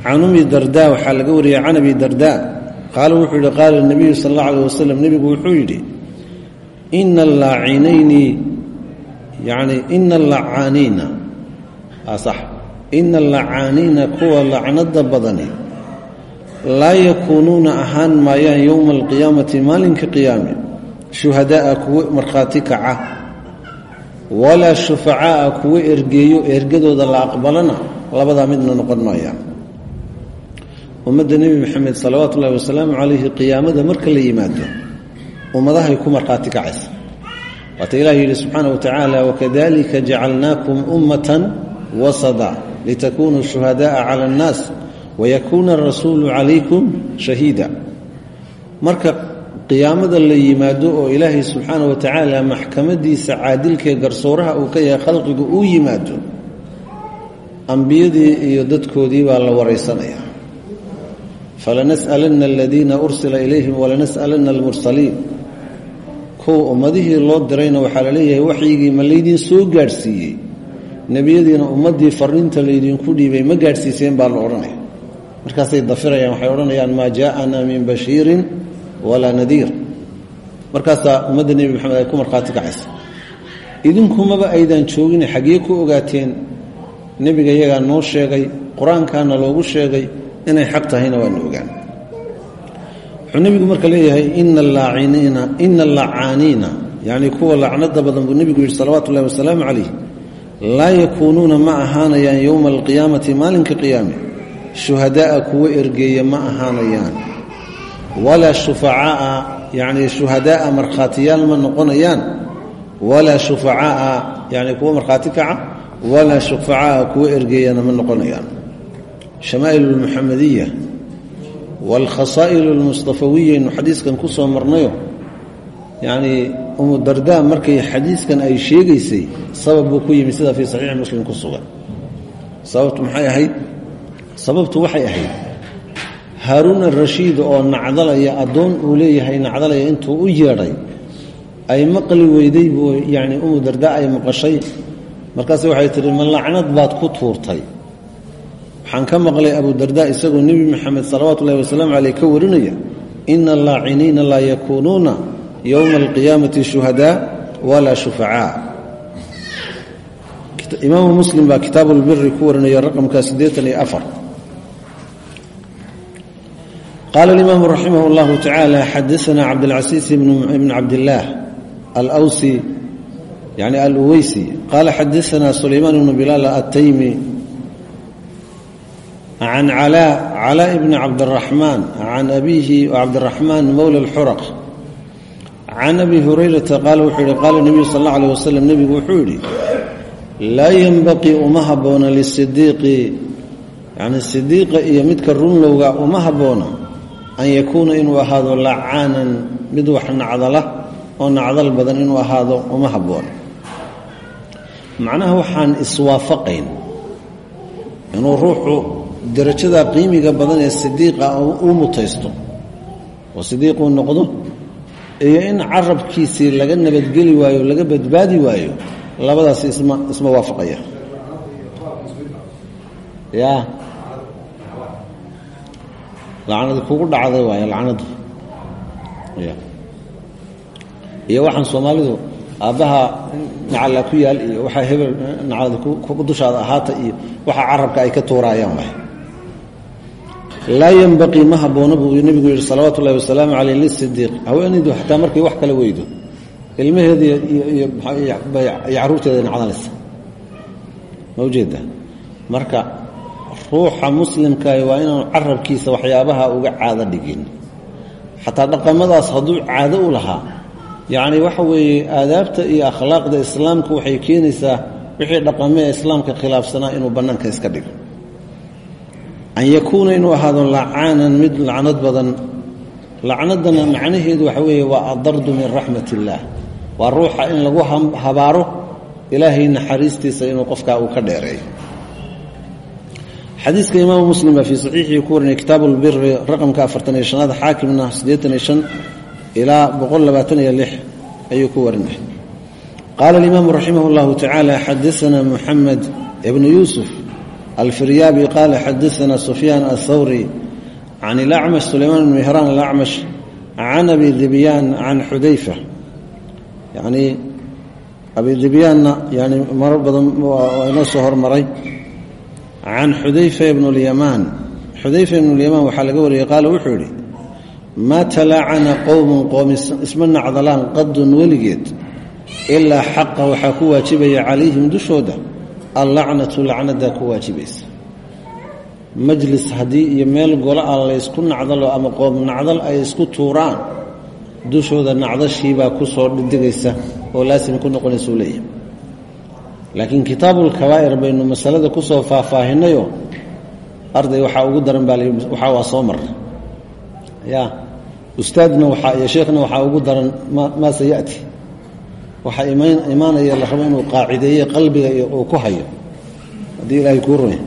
can umi darda waxaa laga wariyay can abi darda qaala wuxuu yihi qaala nabiyu sal alla aleh wasalam nebigu wuxuu yidhi ina allaacinayni yani ina ina allacaaniina kuwa lacnada badani laa yakuunuuna ahaan maayaan yowma alqiyaamati maalinka qiyaame shuhadaaa kuwo markhaati kaca walaa shufacaaa kuwa ergeeyo ergadooda la aqbalana labadaa midna noqon maayaan. Ummadda nebi maxamed salawaatu ullahi wasalaamu calayhi qiyaamada marka la yimaado ummadahay ku markhaati kacaysa. Waata ilah yidhi subxaana wa wasada litakunuu shuhadaءa cala اnnaas wayakuuna arasuulu calaykum shahiida. Marka qiyaamada la yimaado oo ilaahay subxaana wa tacaala maxkamadiisa caadilkee garsooraha uu ka yahay khalqigu uu yimaado ambiyadii iyo dadkoodii baa la waraysanaya. Falanas'alanna aladiina ursila ilayhim walanas'alanna almursaliin. Kuwa ummadihii loo dirayna waxaa la leeyahay waxyigii ma laydin soo gaadhsiiyey nebiyadiina ummaddii farriinta laydinku dhiibay ma gaadhsiiseen baa la odhanaya. Markaasay dafirayaan waxay odhanayaan maa jaaana min bashiirin walaa nadiir. Markaasaa ummadda nebi maxamed ay ku markhaati kacaysa. Idinkumaba aydan joogin xaggee ogaateen nebiga iyagaa noo sheegay qur'aankaana loogu sheegay inay xaq tahayna waana ogaan. Wuxuu nebigu marka leeyahay ina allacaaniina yacni kuwa lacnada badan buu nebigu yidhi salawaatu ullahi wasalaamu calayh laa yakuunuuna ma ahaanayaan yowma alqiyaamati maalinka qiyaame. Shuhada'a kuwa ergeeya ma ahaanayaan. Walaa shufacaaa yacni shuhada'a markhaatiyaal ma noqonayaan. Walaa shufacaaa yacni kuwa markhaati kaca walaa shufaca'a kuwa ergeeyana ma noqonayaan. Shamaa'il almuxamadiya waalkhasaa'il almustafawiya aynu xadiiskan ku soo marnayo yacnii umu dardaa markay xadiiskan ay sheegaysay sabab buu ku yimi sida fii saxiixi muslim ku sugan. Sababtu maxay ahayd? Sababtu waxay ahayd haaruun arashiid oo nacdalaya addoon uu leeyahay nacdalaya intuu u yeedhay ay maqli weyday buu yacni umu dardaa ay maqashay. Markaase waxay tihi ma lacnad baad ku tuurtay. Waxaan ka maqlay abu darda isagoo nebi maxamed salawaatu ullahi wasalaamu caleyh ka warinaya ina allaaciniina laa yakuunuuna yowma alqiyaamati shuhadaa walaa shufacaa imaamu muslim baa kitaabu lbiri ku warinaya raqamka siddeetan iyo afar qaala alimaamu raximah اllahu tacaala xadaana cabdilcasiis ibn cabdillaah alwsi yani aluweysi qaala xadaana sulaymaan ibnu bilaal ataymi can calaa calaa bni cabdiraxmaan can abiihi cabdiraxmaan mowla alxuraq can abi hurayrata qaala wuxuu yihi qaala nebiyu sal alla aleh wasalam nebigu wuxuu yidhi laa yenbaqii uma habboona lisidiiqi yani sidiiqa iyo midka runlowga uma habboona an yakuuna inuu ahaado lacaanan mid wax nacdala oo nacdal badan inuu ahaado uma habboona macnaha waxaan iswaafaqayn inuu ruuxu darajada qiimiga badan ee sidiiqa uu mutaysto. Oo noqdo iyo in carabkiisii laga nabadgeli waayo laga badbaadi waayo labadaasi isma isma waafaqaya. Ya. Lacnadi kugu dhacday waayo lacnadu. Ya. Iyo waxaan soomaalidu aabbaha nacala yaal iyo waxaa hebel nacaladi dushaada ahaata iyo waxa carabka ay ka tuuraayaan waay laa yenbaqii ma habboona buu nebigu yidhi salawaatu ullahi wasalaamu caleyh lisidiiq haweenaydu xataa markay wax kala weydo. Ilmaheeda iyo caruurteeda nacdanaysa ma ujeeda marka ruuxa muslimkaah waa inaanu carabkiisa waxyaabaha uga caado dhigin. Xataa dhaqamadaas hadduu caado u lahaa. Yacni waxa weeye aadaabta iyo akhlaaqda islaamka waxay keenaysaa wixii dhaqame islaamka khilaafsanaa inuu bannaanka iska dhigo an yakuuna inuu ahaado lacaanan mid lacnad badan. Lacnadana macnaheedu waxa weeye waa adardu min raxmat illaah waa ruuxa in lagu habaaro ilaahay naxariistiisa inuu qofkaa uu ka dheereeyo xadiiska imaamu muslim baa fii saxiixii ku warinay kitaabu lbiri afartan iyo shanaad xaakimna shan ilaa boqol labaatan iyo lix ayuu ku warinay. Qaala alimaamu raximah اllahu tacaala xadaana muxamed ibnu yuusuf alfiryaabi qaala xadaana sufyaan athawri can ilacmash sulaymaan bn mihraan alacmash can abi dibyaan can xudayfa yanii abi dibyaanna yani marar badan waa inoo soo hormaray. Can xudayfa ibn اlyamaan xudayfa ibn اlyamaan waxaa laga wariyey qaala wuxuu yidhi maa talaacana qowmun qoom isma nacdalaan qadun weligeed ilaa xaqa waxaa ku waajibaya calayhim dushooda allacnatu lacnadaa ku waajibaysa majlis haddii iyo meel gola a laysku nacdalo ama qoob nacdal ay isku tuuraan dushooda nacdashiibaa ku soo dhidegaysa oo laasim ku noqonaysau leeyahay. Laakiin kitaabulkabaa'ir baynu masalada ku soo faahfaahinayo arday waxaa ugu daran baa waxaa waa soo marna ya ustaadna waxaa iyo sheekhna waxaa ugu daran maa sayati waxaa imaanaya la rabo inuu qaacideeye qalbiga uu ku hayo. Haddii ilaahay kuu runya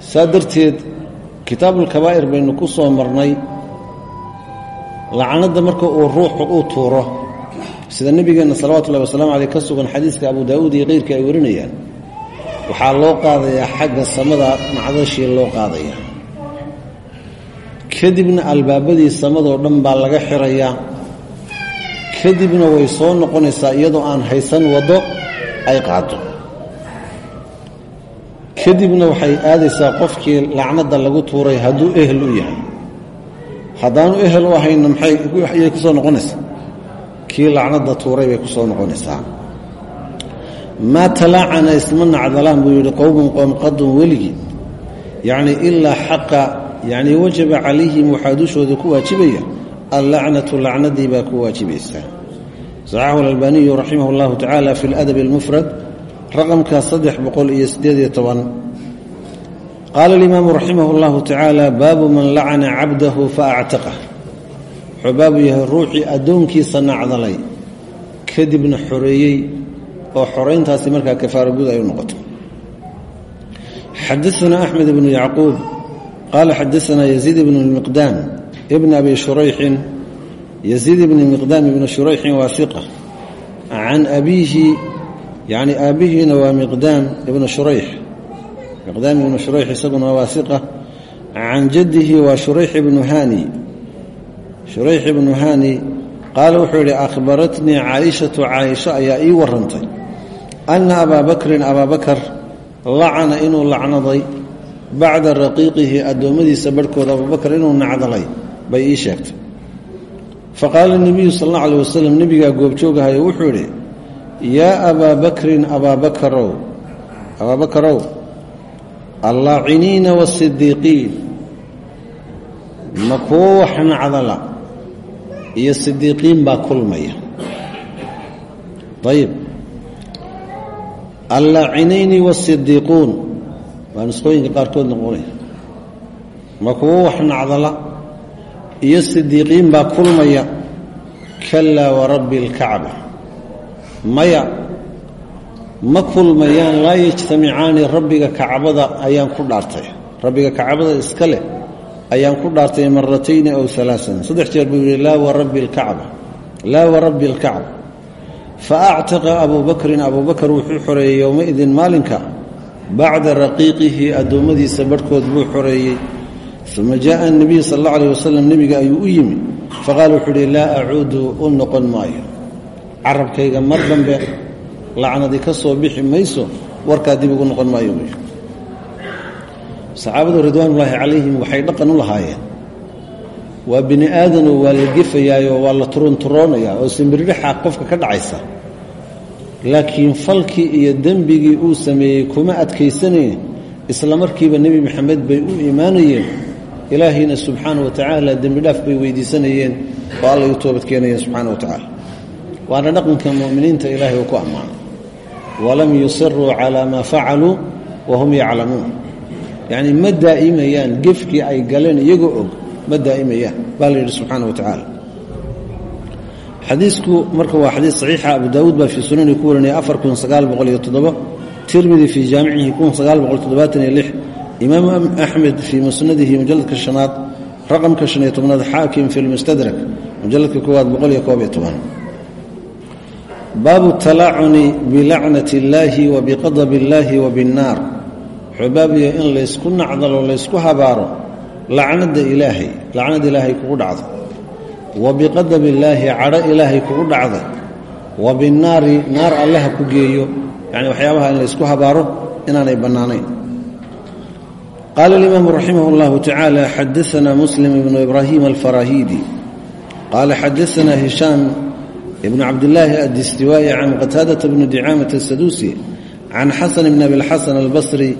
saa darteed kitaabulkabaa'ir baynu ku soo marnay lacnadda marka uu ruuxu uu tuuro. Sida nebigeenna salawatu ullahi wasalaamu aleyh ka sugan xadiiska abu daawuud iyo keyrka ay warinayaan waxaa loo qaadayaa xagga samada nacdashii loo qaadayaa kadibna albaabadii samadoo dhan baa laga xirayaa kadibna way soo noqonaysaa iyadoo aan haysan waddo ay qaado kadibna waxay aadaysaa qofkii lacnadda lagu tuuray hadduu ehel u yahay. Haddaanu ehel u ahayna maxayay ku soo noqonaysaa? Kii lacnadda tuuray bay ku soo noqonaysaa. Maa talaacana isma nacdalaan buu yidhi qowmun qoom qadun weligii yacni ilaa xaqa yacni wajaba calayhim waxaa dushooda ku waajibaya allacnatu lacnadii baa ku waajibaysaa saxaxu alalbaaniyu raximah اllahu tacaala fi اladabi اlmufrad raqamka saddex boqol iyo sideed iyo toban qaala alimaamu raximah اllahu tacaala baabu man lacana cabdahu faactaqah wuxuu baabu yahay ruuxii addoonkiisa nacdalay kadibna xoreeyey oo xorayntaasi markaa kafaara guud ay u noqoto xadaana axmed ibnu yacquub qaala xadaana yaziid ibnu miqdaam ibn abi shurayxin yaziid ibni miqdaam ibni shurayxin waa iqa can abiihi yani aabbihiina waa miqdaam ibnu shurayx miqdaam ibnu shurayx isaguna waa iqa can jaddihi waa shurayx ibnu hani. Shurayx ibnu hani qaala wuxuu yidhi akhbaratnii caaishatu caaisho ayaa ii warantay anna abaa bakrin abaa bakar lacana inuu lacnaday bacda raqiiqihi addoommadiisa barhkooda abubakar inuu nacdalay bay ii sheegtay. Faqaala nebiyu sal alla aleh wasalam nebigaa goobjoogahayo wuxuu idhi yaa abaa bakrin abaabakarow abaa bakarow allaaciniina waasidiiqiin ma kuwo wax nacdala iyo sidiiqiin baa kulmaya. Ayib allaacinayni waasidiiquun waa nusqooyinka qaarkood noqonaya ma kuwo wax nacdala iyo sidiiqiin baa kulmaya kalaa warabbi alkacba maya ma kulmayaan laa yajtamicaani rabbiga kacbada ayaan ku dhaartay. Rabbiga kacbada iska leh ayaan ku dhaartay maratayni aw alaaan saddex jeer buu yidhi laa warabbi alkacba laa warabbi alkacba fa actaqa abuu bakrin abuu bakar wuxuu xoreeyey yowmaidin maalinka bacda raqiiqihi addoommadiisa barhkood buu xoreeyey uma jaءa الnabiy sal اllau alيh wasalam nebiga ayuu u yimi faqaala wuxuu uhi laa acuudu u noqon maayo carabkayga mar dambe lacnadi ka soo bixi mayso warkaa dib ugu noqon maayo buy saxaabadu ridwaan ullaahi calayhim waxay dhaqan u lahaayeen waa bini aadanoo waa la gefayaayoo waa la turunturoonayaa oo simbirdhaxa qofka ka dhacaysa laakiin falkii iyo dembigii uu sameeyey kuma adkaysanayn isla markiiba nebi maxamed bay u imaanayeen ilaahayna subxaana wa tacaala dembi dhaaf bay weydiisanayeen oo allay u toobad keenayeen subxaana wa tacaala. Waana dhaqanka mu'miniinta ilaahay uu ku ammaanay walam yusiruu calaa maa facaluu wahum yaclamuun. Yacnii ma daa'imayaan gefkii ay galeen iyagoo og ma daa'imayaan baa la yidhi subxaana wa tacaala. Xadiisku marka waa xadiis saxiixa abu daawuud baa fii sunani ku warinaya afar kun sagaal boqol iyo lix imaamu axmed fii musnadihi mujalladka shanaad raqamka shan iyo tobnaad xaakim fi lmustadrak mujalladka koowaad boqol iyo koob iyo toban. Baabu talaacuni bilacnati illaahi wa biqadab illaahi wa binnaar wuxuu baabiya in laysku nacdalo laysku habaaro lacnada ilaahay lacnada ilaahay kugu dhacdo. Wa biqadab illaahi cadho ilaahay kugu dhacda wa binnaari naar allaha ku geeyo. Yani waxyaabaha in laysku habaaro inaanay bannaanayn qaala alimaamu raximah اllahu tacaala xadaana muslim ibnu ibraahim alfarahidi qaala xadaanaa hishaam ibnu cabdillaahi addistiwaa'i can qataadata bni dicaamata asaduusi can xasan bni abilxasan albasri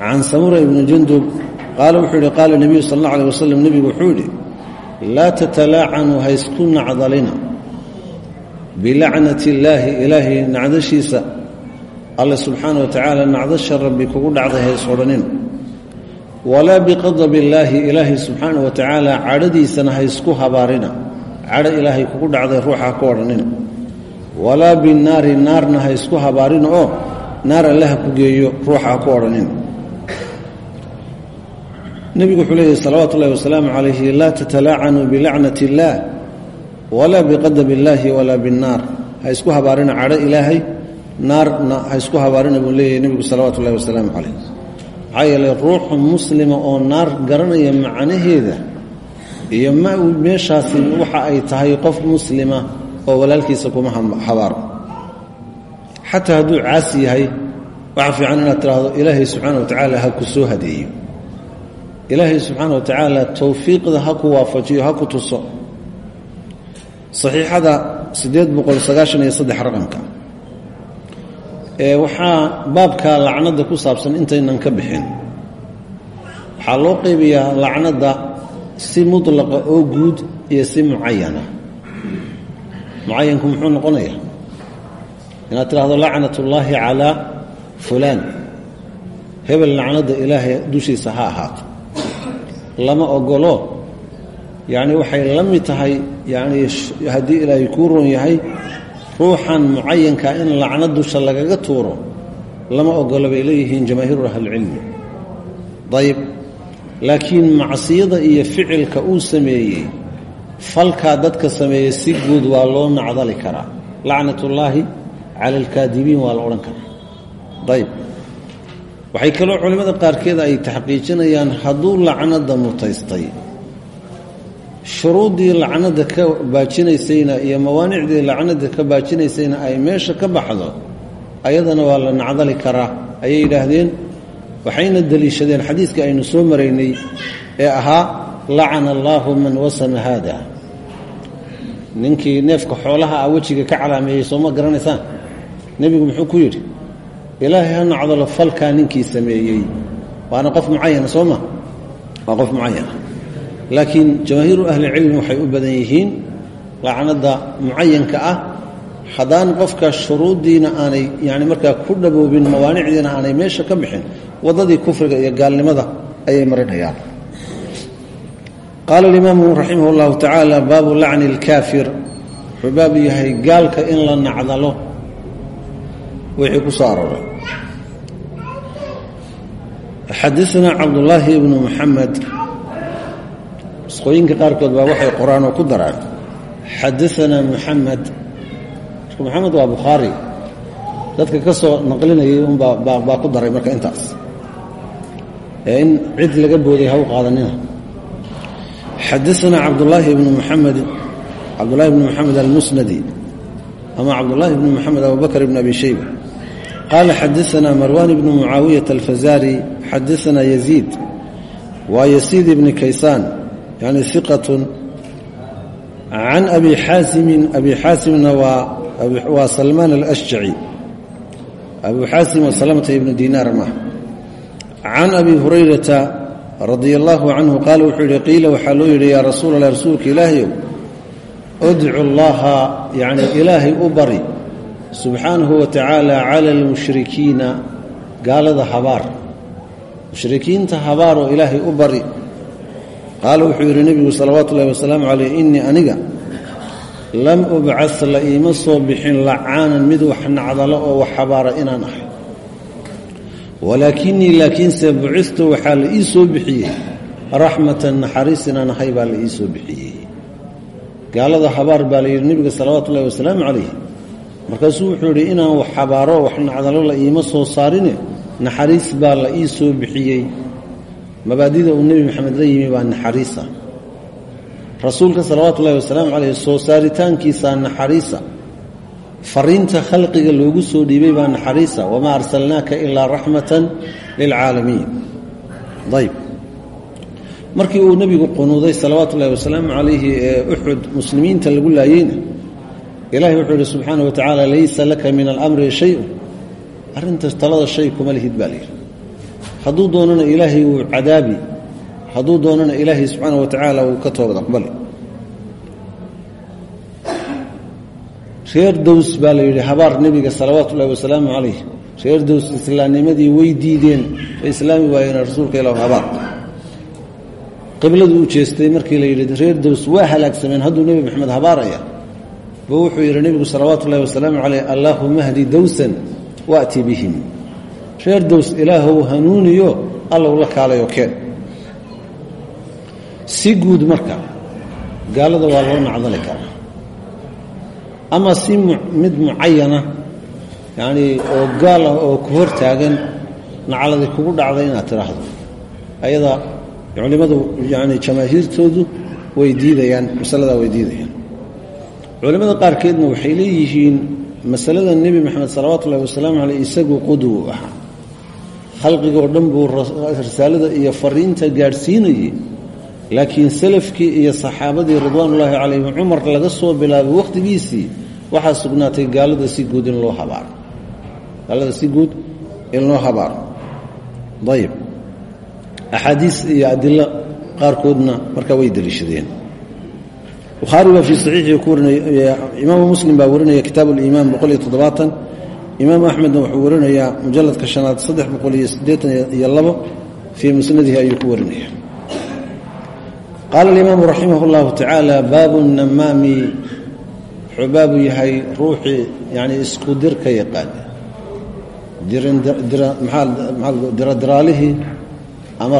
can samura ibni jundub qaala wuxuu yidhi qaala nebiyu sal alla aleh wasalam nebigu wuxuu yidhi laa tatalaacanuu ha isku nacdalina bilacnati illaahi ilaahay nacdashiisa alle subxaana wa tacaala nacdasha rabbi kugu dhacday ha is odhanina walaa biqadab illaahi ilaahay subxaana wa tacaala cadhadiisana ha isku habaarina. Cadho ilaahay kugu dhacday ruuxa ku odhanina walaa binaari naarna ha isku habaarina oo naar alle ha ku geeyo ruuxa ha ku odhanina nebigu wuxuu leeyahy salawaatu ullahi wasalaamu calayhi laa tatalaacanuu bilacnati illaah walaa biqadab illaahi walaa binnaar. Ha isku habaarina cadho ilaahay naarna ha isku habaarina buu leeyahay nebigu salawaatu ullahi wasalaamu calayh maxaa yeelay ruuxu muslima oo naar garanaya macnaheeda iyo ma meeshaasi waxa ay tahay qof muslima oo walaalkiisa kuma habaaro. Xataa hadduu caasi yahay waxaa fiican inaad tidhaahdo ilaahay subxaana wa tacaala ha ku soo hadeeyo. Ilaahay subxaana wa tacaala towfiiqda ha ku waafajiyo ha ku tuso. Saxiixada siddeed boqol sagaashan iyo raqamka waxaa baabka lacnadda ku saabsan intaynan ka bixin. Waxaa loo qaybayaa lacnadda si mutlaqa oo guud iyo si mucayana mucayanku muxuu noqonayaa? Inaad tidhaahdo lacnat ullaahi calaa fulaan. Hebel lacnadda ilaahay dushiisa ha ahaato. Lama ogolo yacni waxay la mid tahay yacni haddii ilaahay kuu roon yahay ruuxan mucayanka in lacnad dusha lagaga tuuro lama ogolo bay leeyihiin jamaahiiru ahlilcilmi. Dayib. Laakiin macsiyada iyo ficilka uu sameeyey falkaa dadka sameeyey si guud waa loo nacdali karaa. Lacnatullaahi cala alkaadibiin waa la odhan karaa. Dayib. Waxay kaloo culimmada qaarkeed ay taxqiijinayaan hadduu lacnada mutaystay shuruuddii lacnada ka baajinaysayna iyo mawaanicdii lacnada ka baajinaysayna ay meesha ka baxdo ayadana waa la nacdali karaa ayay yidhaahdeen. Waxayna deliishadeen xadiiska aynu soo maraynay ee ahaa lacana allaahu man wasama haada. Ninkii neefka xoolaha ah wejiga ka calaameeyey sooma garanaysaan? Nebigu muxuu ku yidhi ilaahay ha nacdalo falkaa ninkii sameeyey. Waana qof mucayana soo ma? Waa qof mucayana laakiin jamaahiiru ahlicilmi waxay u badan yihiin lacnada mucayanka ah. Hadaan qofka shuruudiina aanay yani markaa ku dhaboobin mawaanicdiina aanay meesha ka bixin wadadii kufriga iyo gaalnimada ayay marinayaan. Qaala imaamu raximah llahu tacaala baabu lacni اlkaafir wuxuu baabu yahay gaalka in la nacdalo. Wixii ku soo arooray. Xadina cabdulaahi ibnu muxamed nusqooyinka qaarkood baa waxay qoraan ku daraan. Xadaanaa muxamed marka muxamed waa dadka ka soo naqlinayay unbabaa ku daray marka intaas. In cid laga booday ha u qaadanina. Xadaanaa cabdulaahi ibnu muxamed cabdulahi ibni moxamed almusnadi ama cabdulahi ibni moxamed abubakr ibn abi shayba. Qaala xadaanaa marwan ibnu mucaawiyata alfazaari xadaanaa yaziid waa yasiid ibni yani iqaة can abi xaasimin abi xaasimna waa salmaan alashjaci. Abu xaasim waa salamata ibnu dinaar ma. Can abi hurayrata radia allaahu canhu qaala wuxuu yihi qiila waxaa loo yidhi yaa rasuul allah rasuulka ilaahayow udcu llaha yani ilaahay u bari subxaanahu wa tacaala cala almushrikiina gaalada habaar. Mushrikiinta habaaroo ilaahay u bari qaala wuxuu yidhi nebigu salawaatu ullahi wasalaamu caleyh innii aniga lam ubcas la iima soo bixin lacaanan mid wax nacdalo oo wax habaara inaan ahay. Walaakinii laakiinse bucistu waxaa la ii soo bixiyey raxmatan naxariis inaan ahay baa la ii soo bixiyey. Gaalada habaar baa la yidhi nebiga salawaatu ullahi wasalaamu calayh markaasuu wuxuu yidhi inaan wax habaaro wax nacdalo soo saarine naxariis baa la ii soo bixiyey mabaadida uu nebi maxamed la yimi baa naxariisa. Rasuulka salawaatu ullahi wasalaamu caleyh soo saaritaankiisaa naxariisa. Fariinta khalqiga loogu soo dhiibay baa naxariisa. Wamaa arsalnaaka ilaa raxmatan lilcaalamiin ayb markii uu nebigu qunuuday salawaatu ullahi wasalaamu calayhi ee uxud muslimiinta lagu laayeyna ilahay wuxuu yihi subxaana wa tacaala laysa laka min alamri shay-un. Arrintaas talada shay kuma lihid baa layidhi hadduu doonana ilaahay wuu cadaabi hadduu doonana ilaahay subxaana wa tacaala wuu ka toobad aqbali. Reer dows baa la yidhi habaar nebiga salawaatu ullahi wasalaamu calayh reer dows islaamnimadii way diideen way islaami waayeen rasuulka ilah habaar. Qibladu u jeestay markii la yidhi reer dows waa halaagsameen hadduu nebi maxamed habaaraya ba wuxuu yidhi nebigu salawaatu ullahi wasalaamu caleyh allaahuma hdi dowsan waati bihim reer dows ilaahow hanuuniyo allow la kaalayo keen. Si guud marka gaalada waa loo nacdali karaa. Ama si mid mucayana yacanii oo gaal ah oo ku hor taagan nacladii kugu dhacday inaad tidhaahdo. Ayada culimmadu yani jamaahiirtoodu way diidayaan masaladaa way diidayaan. Culimmada qaarkeedna waxay leeyihiin masalada nebi moxamed salawaatu ullahi wasalaamu caleyh isagu qudwu ahaa khalqigoo dhan buu risaalada iyo fariinta gaadhsiinayey laakiin salafkii iyo saxaabadii ridwaanullaahi calayhim cumar laga soo bilaabay wakhtigiisii waxaa sugnaatay gaalada si guud in loo habaaro. Gaalada si guud in loo habaaro. Ayib axaadiis iyo adilo qaarkoodna markaa way deliishadeen bukhaari baa fii saxiixii ku warinaya imaamu muslim baa warinaya kitaab uliimaan boqol iyo toddobaatan imaamu axmedna wuxuu warinayaa mujaladka shanaad saddex boqol iyo siddeetan iyo labo fii musnadihi ayuu ku warinaya qaala alimaamu raximah اllahu tacaala baabu namaami wuxuu baabu yahay ruuxii yani isku dirka yaqaana diradiraalihii ama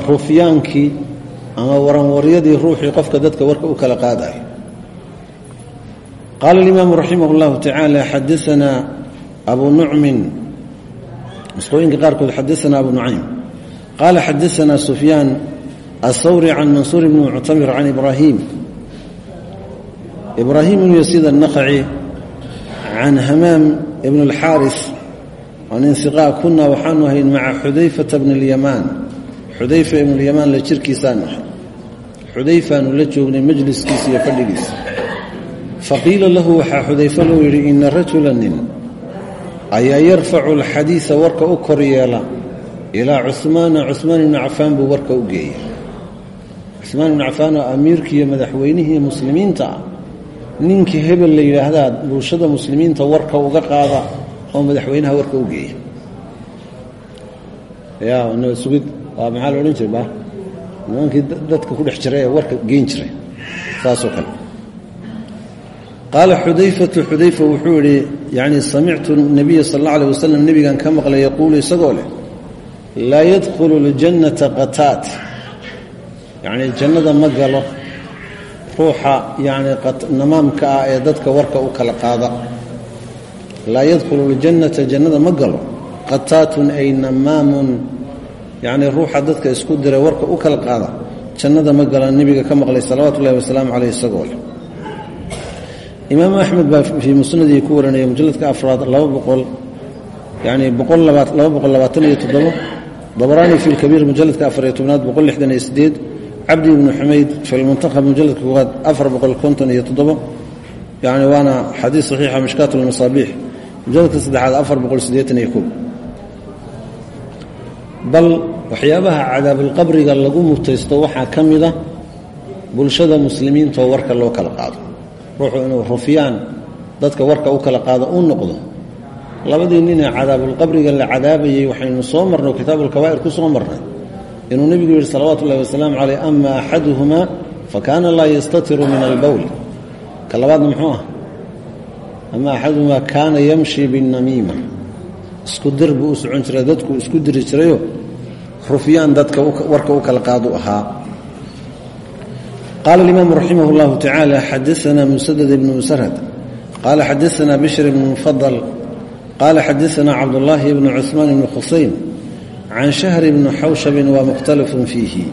rufyaankii ama waranwaryadii ruuxii qofka dadka warka u kala qaadayo qaala alimaamu raximah اllahu tacaala xadaanaa abu nucmin masqooyinka qaarkood xadaanaa abu nucaym qaala xadaanaa sufyaan الثوري عن منصور بن معتمر عن إبراهيم إبراهيم بن يزيد النخعي عن همام بن الحارث عن انسقاء كنا وحانه مع حذيفة بن اليمان حذيفة بن اليمان لشركي سانح حذيفة نلجوغني مجلس كيسي ayaa yarfacu alxadiida warka u kor yeela ilaa cusmaana. Cusmaan ibnu cafaan buu warka u geeya cusmaan ibnu cafaan oo amiirkii iyo madaxweynihii muslimiinta. Ah ninka hebel la yidhaahdaa bulshada muslimiinta warka uga qaada oo madaxweynaha warka u geeya ya nabad sugid waa maxaa la odhan jira ba nimankii dadka ku dhex jiray ee warka geen jiray saasoo kale qaala xudayfatu xudayfa wuxuu idhi yani samictu nabiya sal alla aleh wasalam nebigan ka maqlay yaquulu isagoo leh laa yadkhulu ljannata qataat yacni jannada ma galo ruuxa yani namaamka ah ee dadka warka u kala qaada. Laa yadkhulu ljannata jannada ma galo. Qataatun ay namaamun. Yacni ruuxa dadka isku diray warka u kala qaada jannada ma galo nebiga ka maqlay salawaatu ullahi wasalaamu caleyh isagoo imaamu axmed baa fii musnadii ku warinaya mujalladka afraad laba boqol yani boqol laba boqol labaatan iyo toddobo. Dabaraani fi lkabiir mujalladka afar iyo tobnaad boqol lixdan iyo sideed cabdi ibnu xumayd fi lmuntakhab mujalladka koowaad afar boqol konton iyo toddobo. Yani waana xadiis saxiixa mishkaat lmasaabiix mujalladka saddexaad afar boqol siddeetan iyo kow bal waxyaabaha cadaabulqabriga lagu mutaysto waxaa ka mida bulshada muslimiintaoo warka loo kala qaado ruuxu inuu rufyaan dadka warka u kala qaado uu noqdo. Labadii ninee cadaabulqabriga la cadaabayey waxaynu soo marnay oo kitaabuulkabaa'ir ku soo marnay. Inuu nebigu yidhi salawaatu ullahi wasalaamu caleyh ama axaduhumaa fa kaana laa yastatiru min albowl ka labaadna muxuu ah ama axaduhumaa kaana yamshi binnamiima. Isku dir buu u socon jiray dadku isku diri jirayoo rufyaan dadka warka u kala qaadu ahaa qaala alimaamu raximah اllahu tacaala xadaana musadad ibnu musarhad qaala xadaana bishr ibnu mufadal qaala xadaana cabdullaahi bnu cuثmaan ibni khusayn can shahri bni xawshabin waa mukhtalifun fiihi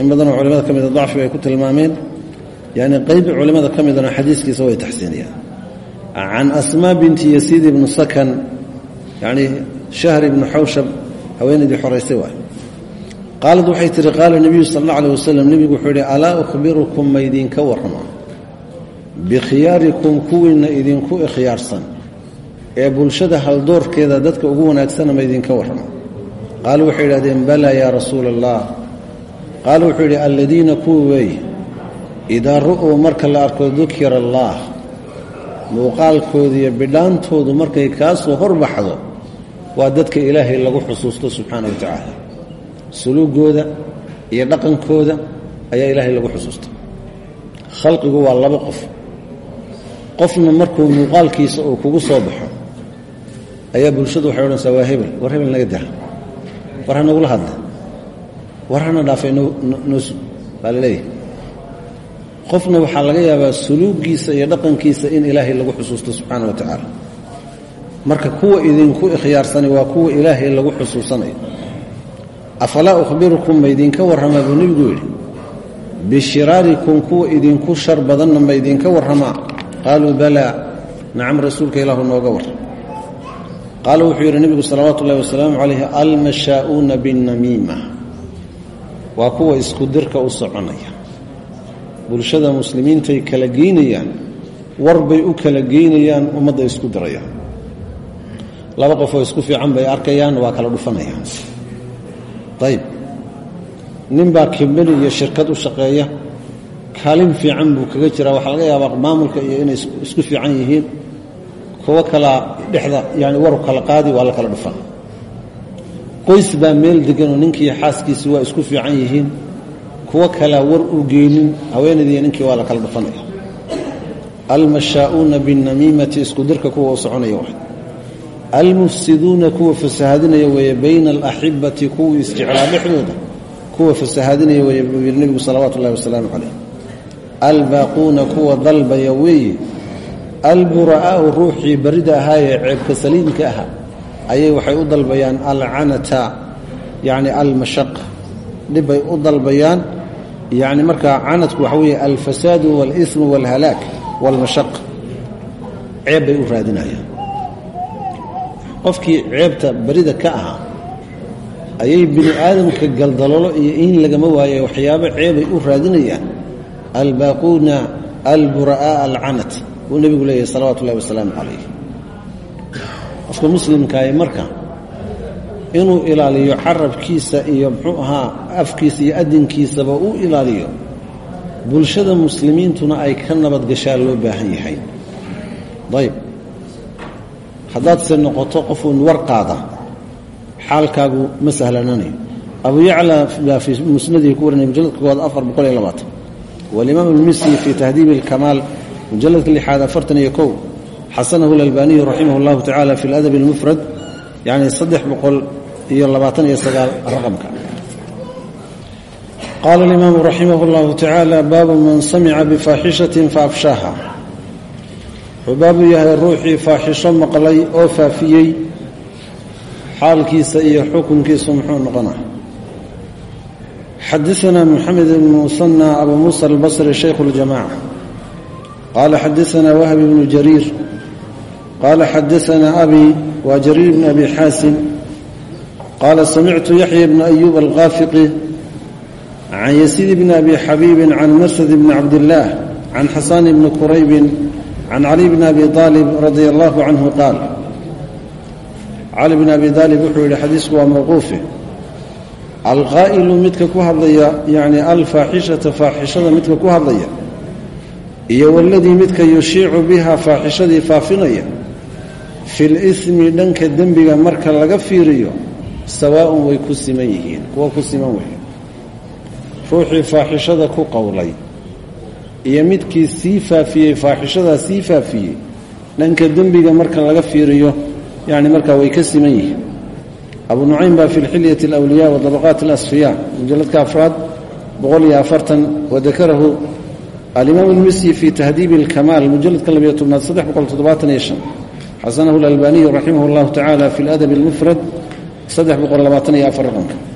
in badanoo culimada ka mida dacfi ay ku tilmaameen yani qeyb culimada ka midana xadiiskiisa way taxsiinayaan can asmaa binti yasiid ibnu sakan yani shahr ibnu xawshab haweenaydii xoraystay waay qaalad waxay tihi qaala nebiyu sal alla aleh wasalam nebigu wuxuu yidhi alaa ukhbirukum ma idinka warrama bikhiyaarikum kuwiinna idinku ikhyaarsan ee bulshada haldoorkeeda dadka ugu wanaagsana ma idinka warrama qaalu waxay yidhahdeen balaa yaa rasuula allah qaala wuxuu yidhi alladiina kuwa weeye idaa ru'uu marka la arko dukira allaah muuqaalkooda iyo bidhaantoodu markay kaa soo horbaxdo waa dadka ilaahay lagu xusuusto subxaana wa tacaala suluugooda iyo dhaqankooda ayaa ilaahay lagu xusuusta. Khalqigu waa laba qof. Qofna markuu muuqaalkiisa uu kugu soo baxo ayaa bulshadu waxay odhanaysaa waa hebel war hebel naga daa war ha nagula hadla war hana dhaafay noosu baa la leeyahay. Qofna waxaa laga yaabaa suluugiisa iyo dhaqankiisa in ilaahay lagu xusuusto subxaana wa tacaala. Marka kuwa idinku ikhyaarsani waa kuwa ilaahay lagu xusuusanayo afalaa ukhbirukum ma idinka warramaa buu nebigu yidhi bishiraarikum kuwa idinku shar badanna ma idinka warramaa qaaluu balaa nacam rasuulka ilaahu nooga warram qaala wuxuu yidhi nebigu salawaatu ullahi wasalaamu calayhi almashaa'uuna binnamiima waa kuwa isku dirka u soconaya bulshada muslimiintay kala geynayaan warbay u kala geynayaan ummadda isku dirayaan laba qofoo isku fiican bay arkayaan waa kala dhufanayaan ayib ninbaa kimbani iyo shirkad u shaqeeya. Kaalin fiican buu kaga jiraa. Waxaa laga yaabaa maamulka iyo inay isku fiican yihiin. Kuwo kalaa dhexda yani waru kala qaadi waa la kala dhufan. Qoys baa meel deganoo ninkii xaaskiisi waa isku fiican yihiin. Kuwo kalaa war u geynin haweenaydiiyo ninkii waa la kala dhufanaya almashaa'uuna binnamiimati isku dirka kuwa u soconaya almufsiduuna kuwa fasahaadinaya weeye bayna alaxibati kuwii isjeclaa dhexdooda kuwa fasahaadinaya weeye buu yidhi nebigu salawaatu ullahi wasalaamu calayh albaaquuna kuwa dalbaya weeye albura'aau ruuxii barida ahaayee ceebka saliimka aha ayay waxay u dalbayaan alcanata yacni almashaqa dhibbay u dalbayaan yacni markaa canadku waxa weeye alfasaadu waalismu waalhalaak waalmashaqa ceeb u raadinayaan qofkii ceebta barida ka ahaa ayay bini aadamka galdaloolo iyo in lagama waaye waxyaabo ceebay u raadinayaan. Albaaquuna albura'aa alcanat buu nebigu leeyahay salawatu ullahi wasalaamu calayh. Qofka muslimkaahi marka inuu ilaaliyo carabkiisa iyo muxuu ahaa afkiisa iyo adinkiisaba uu ilaaliyo bulshada muslimiintuna ay ka nabadgashaa loo baahan yahay. Ayb haddaadse noqoto qofuun war qaada xaalkaagu ma sahlananayo abu yacla baa fii musnadihi ku warinay mujalladka koowaad afar boqol iyo labaatan. Walimaam almisri fii tahdiibi alkamaal mujalladka lixaad afartan iyo kow xasanahu alalbaniyu raximah اllahu tacala fi aladabi almufrad yacni saddex boqol iyo labaatan iyo sagaal raqamka. Qaala alimaamu raximah اllahu tacaala baabu man samica bifaaxishatin faafshaaha wuxuu baabu yahay ruuxii faaxisho maqlay oo faafiyey xaalkiisa iyo xukunkiisu muxuu noqonaa. Xadaanaa moxamed ibn musanى abu muusa albasri shaykhu اljamaca qaala xadaanaa wahb ibnu jariir. Qaala xadaanaa abi waa jariir bn abi xaasim. Qaala samictu yaxya bna ayub alqaafiqi can yasiid bni abi xabiibi can masad bni cabdillaah can xasaan bni quraybi can cali bn abi aalib radia allahu canhu qaal cali bn abi aalib wuxuu yidhi xadiisku waa mawquufe alqaa'ilu midka ku hadlaya yacni alfaaxishata faaxishada midka ku hadlaya iyo waladii midka yushiicu biha faaxishadii faafinaya fi lismi dhanka dembiga marka laga fiiriyo sawaaun way ku siman yihiin kuwa ku siman ku qowlay iyo midkii sii faafiyey faaxishadaa sii faafiyey dhanka dembiga marka laga fiiriyo yani markaa way ka siman yihiin. Abu nucaym baa fi lxilyati alawliya wa alasfiya mujaladka afraad boqol iyo afartan wadakarahu alimaam almisyi fi tahdiibi alkamaal mujaladka labiyo tobnaad saddex boqol toddobaatan iyo shan. Xasanahu alalbaniyu raximah اllahu tacala fi ladabi اlmufrad saddex boqol labaatan iyo afar raqamka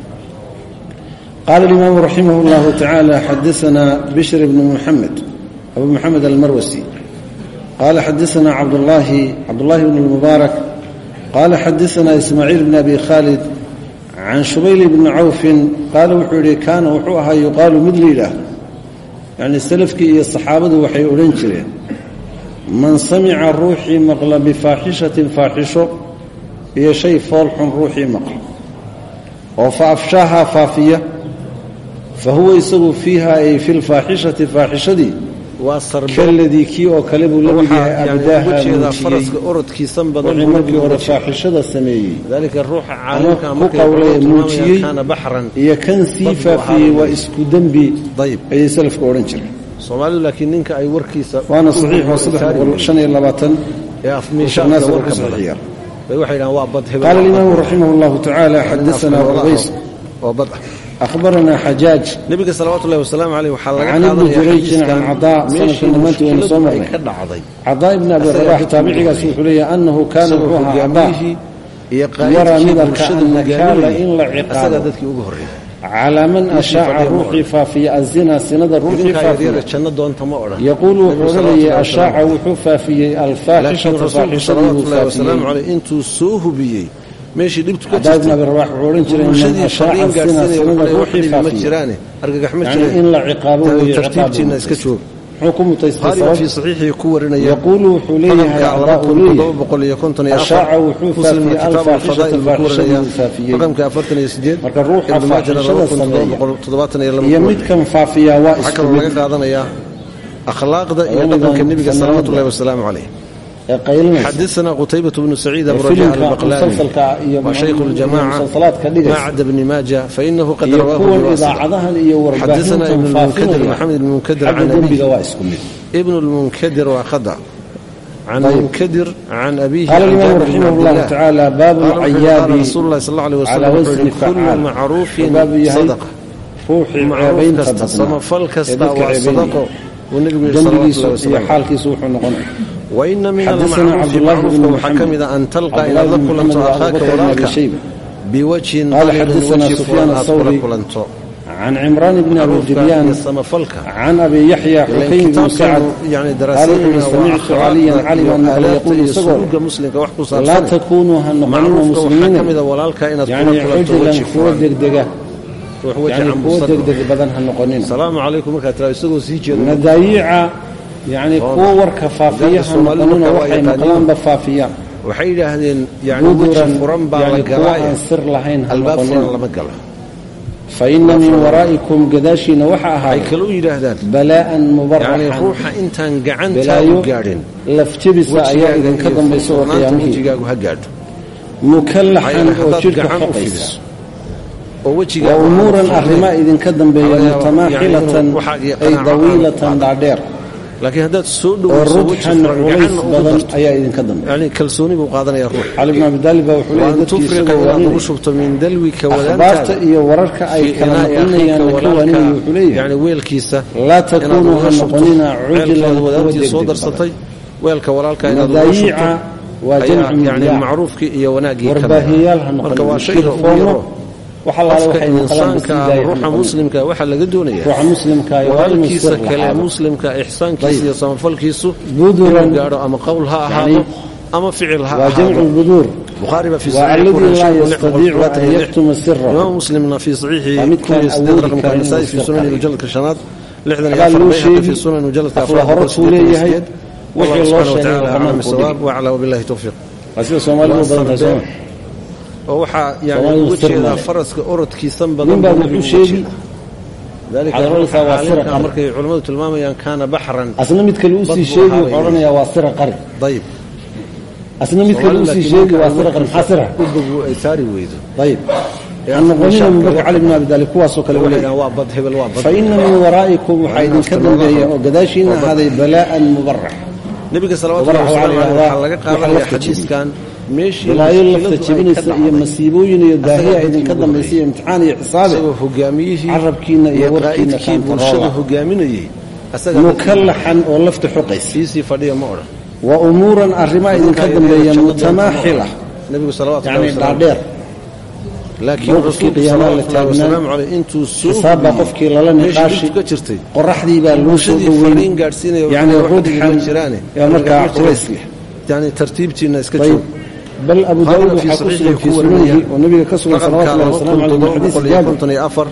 qaala alimaamu raximah اllahu tacaala xadaana bishr bnu muxamed abu muxamed almarwasi qaala xadaana cabdulaahi cabdullahi bn اlmubaarak qala xadaثna ismaaciil bn abi khaalid can shubayl bni cawfin qaala wuxuu yidhi kaana wuxuu ahaa yuqaalu mid la yidhaah yacnii salafkii iyo saxaabadu waxay odhan jireen man samica ruuxii maqla bifaaxishatin faaxisho iyo shay foolxun ruuxii maqla oo fa afshaahaa faafiya fa huwa isagu fiiha ay fi lfaaxishati faaxishadii kaladii kii oo kale buu la mid yahay abdaaha muujiyey markii hore faaxishada sameeyey ku qawlee muujiyey iyo kan sii faafiyey waa isku dembi ayay salafka odhan jireen waana saxiix oo saddex boqol shan iyo labaatan naas abarana xajaaj nabiga salawaatu ulahi wasalaamu aleyh waxaa laga an ibni jurayjin can cadaa sanadka dhammaantii waynu soo marnay cadaa ibni abi rabax taabicigaas wuxuu leeyahy annahu kaana wuxuu ahaa cadaa yaraa mid arka annakaala in la ciqaabo calaa man ashaaca ruuxii faafiya azinaa sinada ruuxii faafiyayaquulu wuxuu odhanayay ashaaca wuxuu faafiyey alfaaxishata faaxishada wuu faafiye meeshii dhibtu ka jirtayuushadiiaaigaasanaruuxii majiraane argagaxma jirtartiibtiinna iska joog fi saxiixii ku warinaya. qodobaqoyoontoaaqamka afartan iyo sideedmaajaaoqotodobaataniyo waxaa kaloo laga qaadanayaa akhlaaqda iyo dhaqanka nebiga salawaatullahi wasalaamu caleyh xadaana qutaybat bnu saciid abraja albalaniwashaykjamaca macda bni maaja fainahu qad rawaaxadaana ibn munkadir maxamed munkadir ibn lmunkadir waa khada. Can munkadir can abihi qala rasuul lahi sal l wasalam kullu macruufin sadaqa. macruuf kasta samafal kasta waa sadaqo. Uu nebigu yidhi salawatulahi wasalam waina min almacruufi macruufka waxaa ka mida an talqa inaad la kulanto akhaaka walaalka biwajhin dariiqin weji fulan aad kula kulanto can cimraan bni abi jibyaan can abi yaxya xukayn bn sacad qaala wuxuuhi samictu caliyan cali baan maqla yaquulu isagoo laa takuunuu ha noqonina muslimiina yacni cujulan kuwa degdega yacni kuwa degdeg badan ha noqonina nadaayiica yani kuwa warka faafiyaha ha waxay maqlaanba faafiyaan waxay yidhaahdeen yaniurankuwa aan sir lahayn ha noqonin. faina min waraa'ikum gadaashiina waxa ahaaday balaa'an mubaraxan balaayo laftibisa ayaa idinka dambaysa oo qiyaamihii. mukallaxan oo jidhka xoqaysa wa umuuran arrimaa idinka dambeeya mutamaaxilatan ay dawiilatan dhaadheer laakiin haddaad soo ugu ugu waaninaya shubto min dalwika akhbaarta wadaantaada iyo wararka ay fii kala inaa'i naqlinayaan akhiika ka waaninaya wuxuu walaalka leeyahay. yani weelkiisa wadaantii soo darsatay weelka walaalka inaad madaayiica shubto ayaa yani macruufkii iyo wanaaggii ha marka waa shayga ugu yaro qofka insaanka ruuxa muslimka waxaa laga doonayakiisa kale muslimka ixsaankiisa iyo samafalkiisu inuu gaadho ama qowl ha ahaado ama ficil ha ahaado. muslimna fi saxiixi sunan mujaladka shanaad fi sunan mujaladka afraad wallahu subxaana wa tacaala aclam bisawaab waclaa wabilahi towfiiq oo waxaa ugu jeedaa faraska orodkiisan badan baa nabigu ugu jeeda daalika markay culammadu tilmaamayaan kaana baxran. Asna mid kale u sii sheegi wuxuu odhanayaa sira qari. Ayib asna mid kale u sii sheegi waa sira qari. Maxaa sira? saari weydo. Ayib ha noqonina marka cali bin abi daalib kuwaasoo kale waa bad hebel waa bad fa ina min waraa'ikum waxaa idinka dambeeya. oo gadaashiina ahaaday balaa'an mubarax nebiga salawatullahi wasalaamu caleyh laga qaadanaya xadiiskan balaayo lafta jebinaysa iyo masiibooyin iyo daahiya idinka dambaysa iyo imtixaan iyo hogaamiyihii carabkiina iyo iyo warkiina qaa'idkii bulshada kaantaroola hogaaminayay asaga mukallaxan oo lafta xoqaysa wa umuuran arrimaa idinka dambeeya mutamaaxila yani dhaadheer. Mowqifkii la taagnaa, qofkii lala niqaashi. qoraxdii baa loo soo dhoweyn yani ee markaa culays leh bal abu daawuud waxaa ku sugan fii sunanihi oo nabiga ka sugan salawatu ullahi wasalaamu caleyh min xadiisi jaabir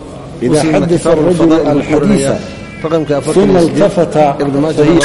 idaa xadasa arajulu alxadiisa uma iltafata sahiih